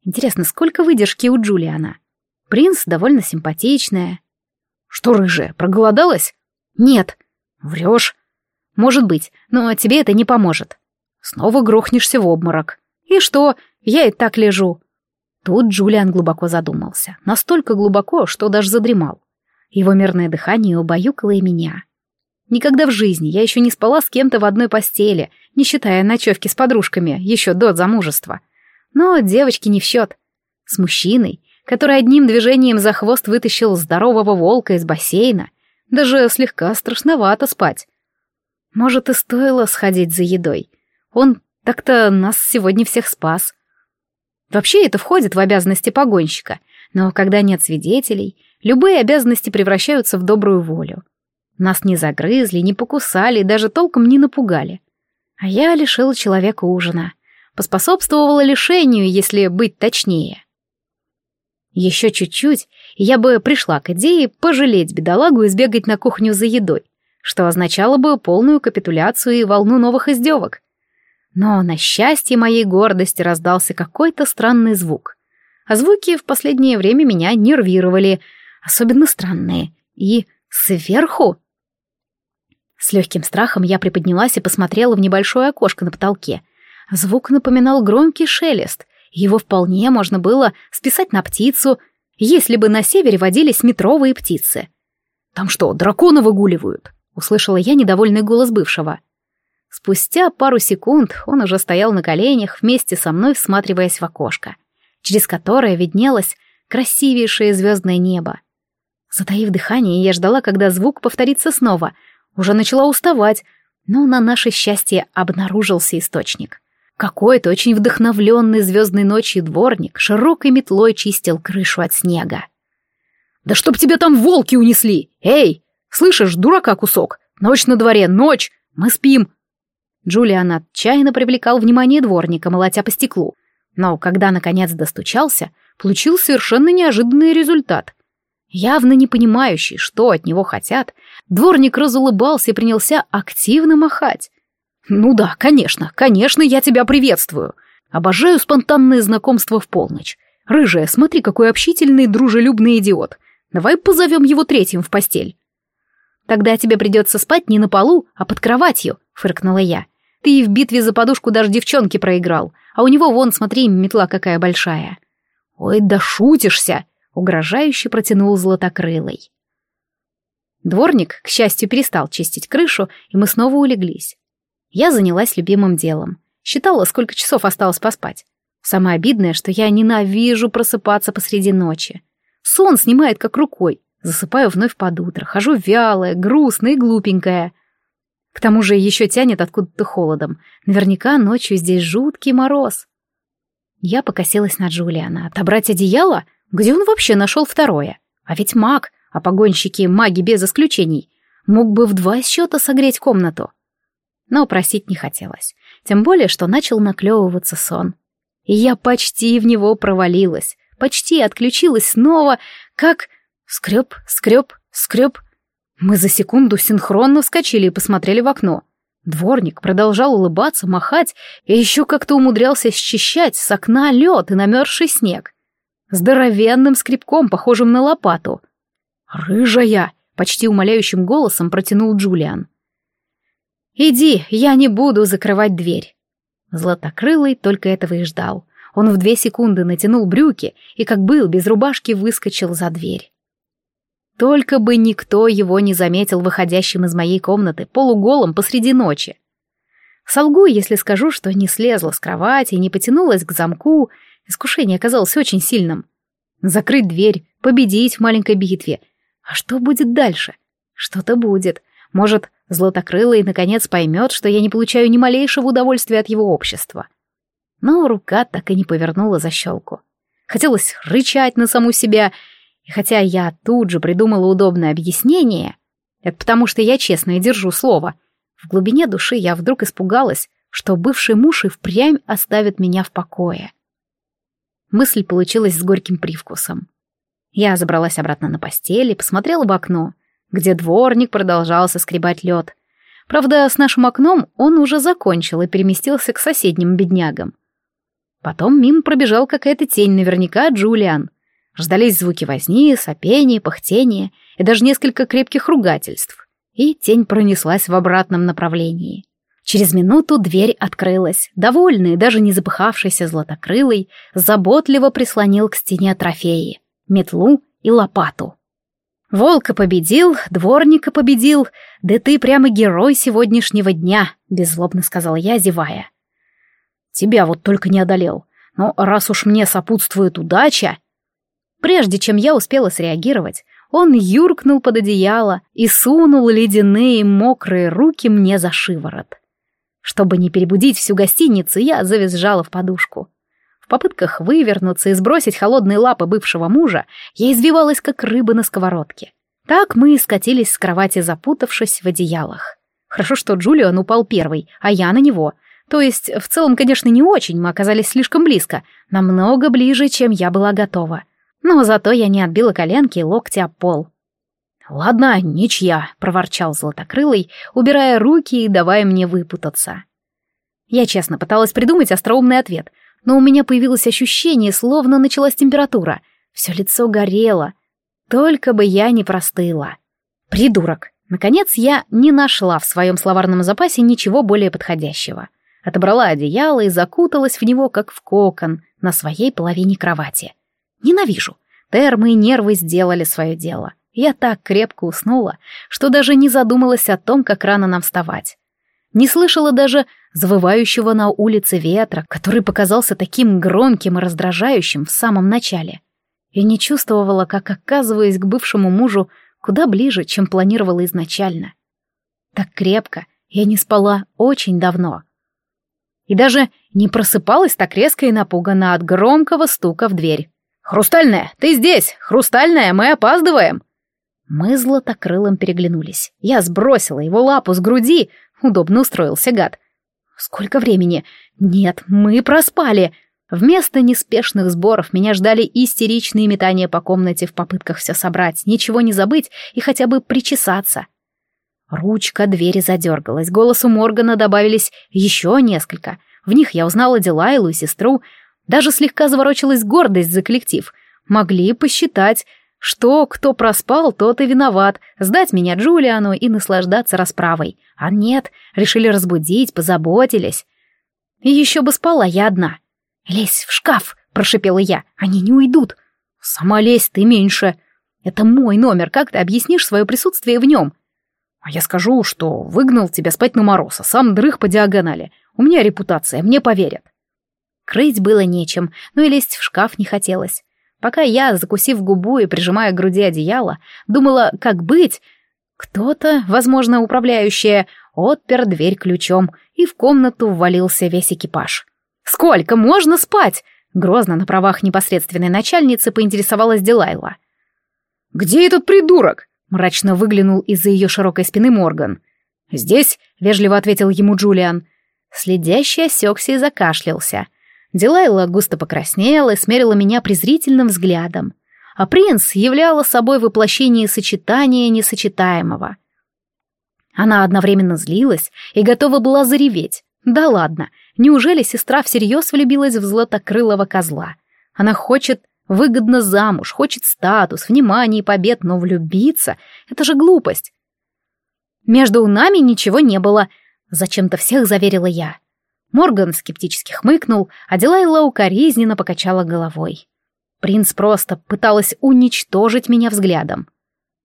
Интересно, сколько выдержки у Джулиана? Принц довольно симпатичная. Что, рыжая, проголодалась? Нет. Врешь. Может быть, но тебе это не поможет. Снова грохнешься в обморок. И что? Я и так лежу. Тут Джулиан глубоко задумался. Настолько глубоко, что даже задремал. Его мерное дыхание убаюкало и меня. Никогда в жизни я еще не спала с кем-то в одной постели, не считая ночевки с подружками, еще до замужества. Но девочки не в счет. С мужчиной, который одним движением за хвост вытащил здорового волка из бассейна. Даже слегка страшновато спать. Может, и стоило сходить за едой. Он так-то нас сегодня всех спас. Вообще это входит в обязанности погонщика, но когда нет свидетелей, любые обязанности превращаются в добрую волю. Нас не загрызли, не покусали, даже толком не напугали. А я лишила человека ужина. Поспособствовала лишению, если быть точнее. Еще чуть-чуть, и я бы пришла к идее пожалеть бедолагу и сбегать на кухню за едой, что означало бы полную капитуляцию и волну новых издевок. Но на счастье моей гордости раздался какой-то странный звук. А звуки в последнее время меня нервировали, особенно странные. И сверху... С легким страхом я приподнялась и посмотрела в небольшое окошко на потолке. Звук напоминал громкий шелест, его вполне можно было списать на птицу, если бы на севере водились метровые птицы. «Там что, драконы выгуливают?» — услышала я недовольный голос бывшего. Спустя пару секунд он уже стоял на коленях вместе со мной, всматриваясь в окошко, через которое виднелось красивейшее звездное небо. Затаив дыхание, я ждала, когда звук повторится снова. Уже начала уставать, но на наше счастье обнаружился источник. Какой-то очень вдохновленный звездной ночью дворник широкой метлой чистил крышу от снега. «Да чтоб тебя там волки унесли! Эй! Слышишь, дурака кусок! Ночь на дворе, ночь! Мы спим!» Джулиан отчаянно привлекал внимание дворника, молотя по стеклу. Но когда, наконец, достучался, получил совершенно неожиданный результат. Явно не понимающий, что от него хотят, дворник разулыбался и принялся активно махать. «Ну да, конечно, конечно, я тебя приветствую. Обожаю спонтанные знакомства в полночь. Рыжая, смотри, какой общительный, дружелюбный идиот. Давай позовем его третьим в постель». «Тогда тебе придется спать не на полу, а под кроватью», — фыркнула я. «Ты и в битве за подушку даже девчонки проиграл, а у него вон, смотри, метла какая большая». «Ой, да шутишься!» — угрожающе протянул златокрылый. Дворник, к счастью, перестал чистить крышу, и мы снова улеглись. Я занялась любимым делом. Считала, сколько часов осталось поспать. Самое обидное, что я ненавижу просыпаться посреди ночи. Сон снимает как рукой. Засыпаю вновь под утро, хожу вялая, грустная и глупенькая. К тому же еще тянет откуда-то холодом. Наверняка ночью здесь жуткий мороз. Я покосилась на Джулиана. Отобрать одеяло? Где он вообще нашел второе? А ведь маг, а погонщики маги без исключений. Мог бы в два счета согреть комнату но просить не хотелось. Тем более, что начал наклевываться сон. И я почти в него провалилась, почти отключилась снова, как скреб, скреб, скреб. Мы за секунду синхронно вскочили и посмотрели в окно. Дворник продолжал улыбаться, махать и еще как-то умудрялся счищать с окна лед и намерзший снег. Здоровенным скребком, похожим на лопату. «Рыжая!» — почти умоляющим голосом протянул Джулиан. «Иди, я не буду закрывать дверь». Златокрылый только этого и ждал. Он в две секунды натянул брюки и, как был, без рубашки выскочил за дверь. Только бы никто его не заметил выходящим из моей комнаты полуголым посреди ночи. Солгу, если скажу, что не слезла с кровати не потянулась к замку, искушение оказалось очень сильным. Закрыть дверь, победить в маленькой битве. А что будет дальше? Что-то будет. Может, Златокрылый, наконец, поймет, что я не получаю ни малейшего удовольствия от его общества. Но рука так и не повернула защелку. Хотелось рычать на саму себя, и хотя я тут же придумала удобное объяснение, это потому что я честно и держу слово, в глубине души я вдруг испугалась, что бывший муж и впрямь оставит меня в покое. Мысль получилась с горьким привкусом. Я забралась обратно на постель и посмотрела в окно где дворник продолжал соскребать лед. Правда, с нашим окном он уже закончил и переместился к соседним беднягам. Потом мимо пробежал какая-то тень, наверняка Джулиан. Ждались звуки возни, сопения, пыхтения и даже несколько крепких ругательств. И тень пронеслась в обратном направлении. Через минуту дверь открылась. Довольный, даже не запыхавшийся златокрылый, заботливо прислонил к стене трофеи — метлу и лопату. «Волка победил, дворника победил, да ты прямо герой сегодняшнего дня», — беззлобно сказал я, зевая. «Тебя вот только не одолел. Но раз уж мне сопутствует удача...» Прежде чем я успела среагировать, он юркнул под одеяло и сунул ледяные мокрые руки мне за шиворот. Чтобы не перебудить всю гостиницу, я завизжала в подушку. В попытках вывернуться и сбросить холодные лапы бывшего мужа, я извивалась, как рыба на сковородке. Так мы и скатились с кровати, запутавшись в одеялах. Хорошо, что Джулиан упал первый, а я на него. То есть, в целом, конечно, не очень, мы оказались слишком близко, намного ближе, чем я была готова. Но зато я не отбила коленки и локти об пол. «Ладно, ничья», — проворчал Златокрылый, убирая руки и давая мне выпутаться. Я честно пыталась придумать остроумный ответ, но у меня появилось ощущение, словно началась температура. Все лицо горело. Только бы я не простыла. Придурок. Наконец я не нашла в своем словарном запасе ничего более подходящего. Отобрала одеяло и закуталась в него, как в кокон, на своей половине кровати. Ненавижу. Термы и нервы сделали свое дело. Я так крепко уснула, что даже не задумалась о том, как рано нам вставать. Не слышала даже завывающего на улице ветра, который показался таким громким и раздражающим в самом начале. И не чувствовала, как оказываясь к бывшему мужу куда ближе, чем планировала изначально. Так крепко я не спала очень давно. И даже не просыпалась так резко и напуганно от громкого стука в дверь. «Хрустальная, ты здесь! Хрустальная, мы опаздываем!» Мы златокрылым переглянулись. Я сбросила его лапу с груди. Удобно устроился гад. «Сколько времени?» «Нет, мы проспали!» Вместо неспешных сборов меня ждали истеричные метания по комнате в попытках все собрать, ничего не забыть и хотя бы причесаться. Ручка двери задергалась, голосу Моргана добавились еще несколько. В них я узнала Дилайлу и сестру, даже слегка заворочилась гордость за коллектив. Могли посчитать, что кто проспал, тот и виноват, сдать меня Джулиану и наслаждаться расправой. А нет, решили разбудить, позаботились. И еще бы спала я одна. «Лезь в шкаф!» — прошипела я. «Они не уйдут!» «Сама лезь, ты меньше!» «Это мой номер, как ты объяснишь свое присутствие в нем?» «А я скажу, что выгнал тебя спать на мороз, а сам дрых по диагонали. У меня репутация, мне поверят». Крыть было нечем, но и лезть в шкаф не хотелось. Пока я, закусив губу и прижимая к груди одеяло, думала, как быть, кто-то, возможно, управляющая, отпер дверь ключом, и в комнату ввалился весь экипаж. «Сколько можно спать?» Грозно на правах непосредственной начальницы поинтересовалась Дилайла. «Где этот придурок?» Мрачно выглянул из-за ее широкой спины Морган. «Здесь», — вежливо ответил ему Джулиан. Следящий осекся и закашлялся. Дилайла густо покраснела и смерила меня презрительным взглядом. А принц являла собой воплощение сочетания несочетаемого. Она одновременно злилась и готова была зареветь. Да ладно, Неужели сестра всерьез влюбилась в златокрылого козла? Она хочет выгодно замуж, хочет статус, внимание и побед, но влюбиться — это же глупость. Между нами ничего не было, зачем-то всех заверила я. Морган скептически хмыкнул, а Дилайла укоризненно покачала головой. Принц просто пыталась уничтожить меня взглядом.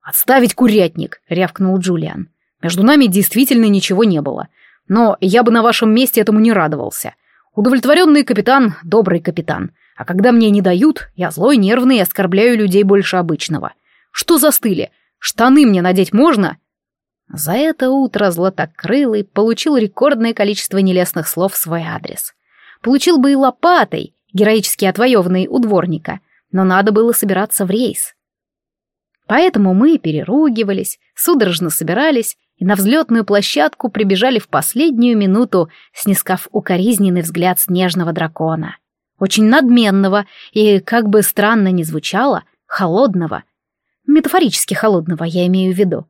«Отставить курятник!» — рявкнул Джулиан. «Между нами действительно ничего не было. Но я бы на вашем месте этому не радовался. Удовлетворенный капитан — добрый капитан. А когда мне не дают, я злой, нервный и оскорбляю людей больше обычного. Что застыли? Штаны мне надеть можно?» За это утро Златокрылый получил рекордное количество нелестных слов в свой адрес. Получил бы и лопатой, героически отвоеванной у дворника, но надо было собираться в рейс. Поэтому мы переругивались, судорожно собирались и на взлетную площадку прибежали в последнюю минуту, снискав укоризненный взгляд снежного дракона. Очень надменного и, как бы странно ни звучало, холодного. Метафорически холодного, я имею в виду.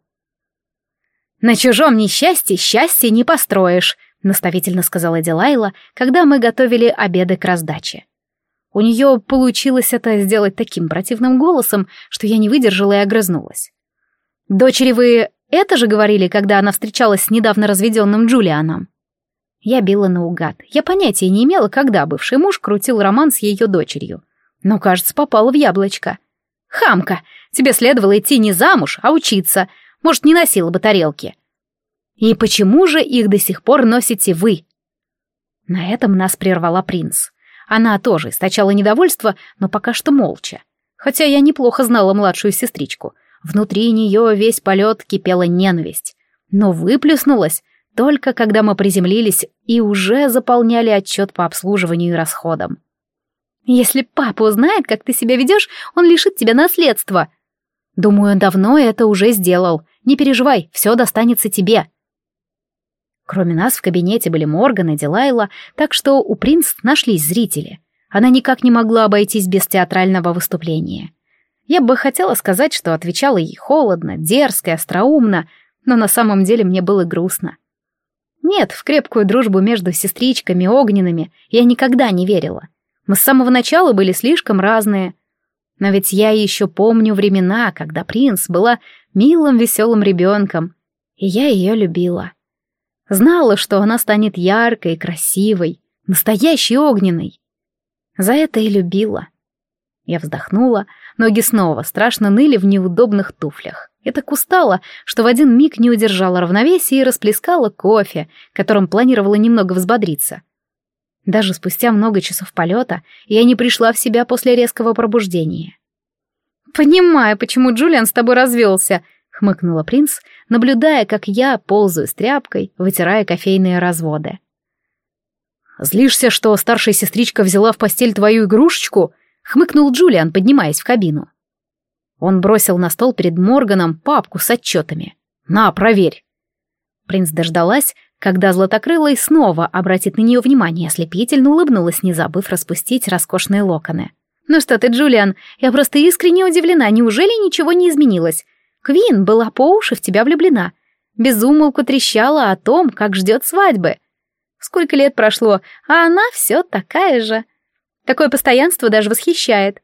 «На чужом несчастье счастье не построишь», — наставительно сказала Дилайла, когда мы готовили обеды к раздаче. У нее получилось это сделать таким противным голосом, что я не выдержала и огрызнулась. «Дочери вы это же говорили, когда она встречалась с недавно разведенным Джулианом. Я била наугад. Я понятия не имела, когда бывший муж крутил роман с ее дочерью. Но, кажется, попала в яблочко. «Хамка! Тебе следовало идти не замуж, а учиться. Может, не носила бы тарелки». «И почему же их до сих пор носите вы?» На этом нас прервала принц. Она тоже источала недовольство, но пока что молча. Хотя я неплохо знала младшую сестричку — Внутри нее весь полет кипела ненависть. Но выплеснулась только когда мы приземлились и уже заполняли отчет по обслуживанию и расходам. «Если папа узнает, как ты себя ведешь, он лишит тебя наследства». «Думаю, давно это уже сделал. Не переживай, все достанется тебе». Кроме нас в кабинете были Морган и Дилайла, так что у принц нашлись зрители. Она никак не могла обойтись без театрального выступления. Я бы хотела сказать, что отвечала ей холодно, дерзко и остроумно, но на самом деле мне было грустно. Нет, в крепкую дружбу между сестричками огненными я никогда не верила. Мы с самого начала были слишком разные. Но ведь я еще помню времена, когда принц была милым веселым ребенком, и я ее любила. Знала, что она станет яркой, красивой, настоящей огненной. За это и любила. Я вздохнула, ноги снова страшно ныли в неудобных туфлях. Я так устала, что в один миг не удержала равновесия и расплескала кофе, которым планировала немного взбодриться. Даже спустя много часов полета я не пришла в себя после резкого пробуждения. «Понимаю, почему Джулиан с тобой развелся», — хмыкнула принц, наблюдая, как я ползаю с тряпкой, вытирая кофейные разводы. «Злишься, что старшая сестричка взяла в постель твою игрушечку?» — хмыкнул Джулиан, поднимаясь в кабину. Он бросил на стол перед Морганом папку с отчетами. «На, проверь!» Принц дождалась, когда Златокрылый снова обратит на нее внимание, ослепительно улыбнулась, не забыв распустить роскошные локоны. «Ну что ты, Джулиан, я просто искренне удивлена, неужели ничего не изменилось? Квин была по уши в тебя влюблена. Безумолку трещала о том, как ждет свадьбы. Сколько лет прошло, а она все такая же. Такое постоянство даже восхищает.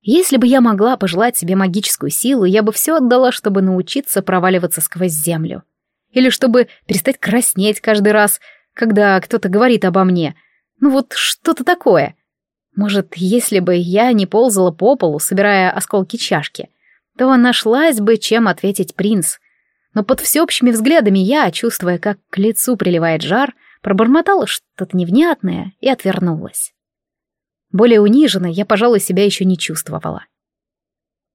Если бы я могла пожелать себе магическую силу, я бы все отдала, чтобы научиться проваливаться сквозь землю. Или чтобы перестать краснеть каждый раз, когда кто-то говорит обо мне. Ну вот что-то такое. Может, если бы я не ползала по полу, собирая осколки чашки, то нашлась бы, чем ответить принц. Но под всеобщими взглядами я, чувствуя, как к лицу приливает жар, пробормотала что-то невнятное и отвернулась. Более униженной я, пожалуй, себя еще не чувствовала.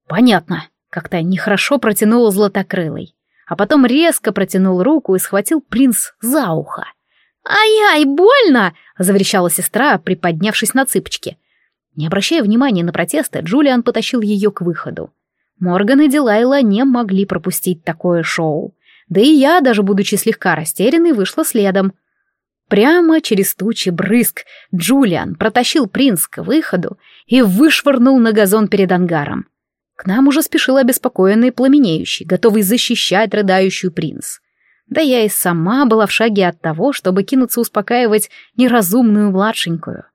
«Понятно», — как-то нехорошо протянула златокрылой, а потом резко протянул руку и схватил принц за ухо. «Ай-ай, больно!» — заверещала сестра, приподнявшись на цыпочки. Не обращая внимания на протесты, Джулиан потащил ее к выходу. Морган и Дилайла не могли пропустить такое шоу. Да и я, даже будучи слегка растерянной, вышла следом. Прямо через тучи брызг Джулиан протащил принц к выходу и вышвырнул на газон перед ангаром. К нам уже спешил обеспокоенный пламенеющий, готовый защищать рыдающую принц. Да я и сама была в шаге от того, чтобы кинуться успокаивать неразумную младшенькую.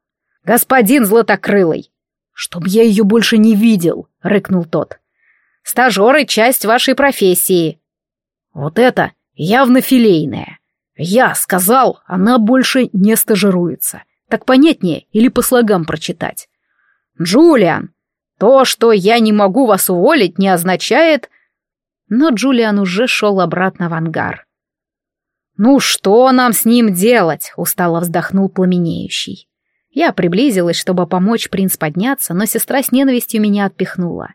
«Господин Златокрылый!» «Чтоб я ее больше не видел!» — рыкнул тот. «Стажеры — часть вашей профессии!» «Вот это явно филейное!» «Я сказал, она больше не стажируется. Так понятнее или по слогам прочитать?» «Джулиан, то, что я не могу вас уволить, не означает...» Но Джулиан уже шел обратно в ангар. «Ну что нам с ним делать?» — устало вздохнул пламенеющий. Я приблизилась, чтобы помочь принц подняться, но сестра с ненавистью меня отпихнула.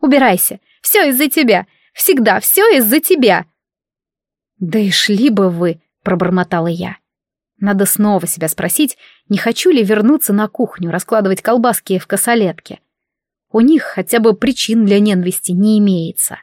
«Убирайся! Все из-за тебя! Всегда все из-за тебя!» «Да и шли бы вы!» — пробормотала я. Надо снова себя спросить, не хочу ли вернуться на кухню, раскладывать колбаски в косолетке. У них хотя бы причин для ненависти не имеется.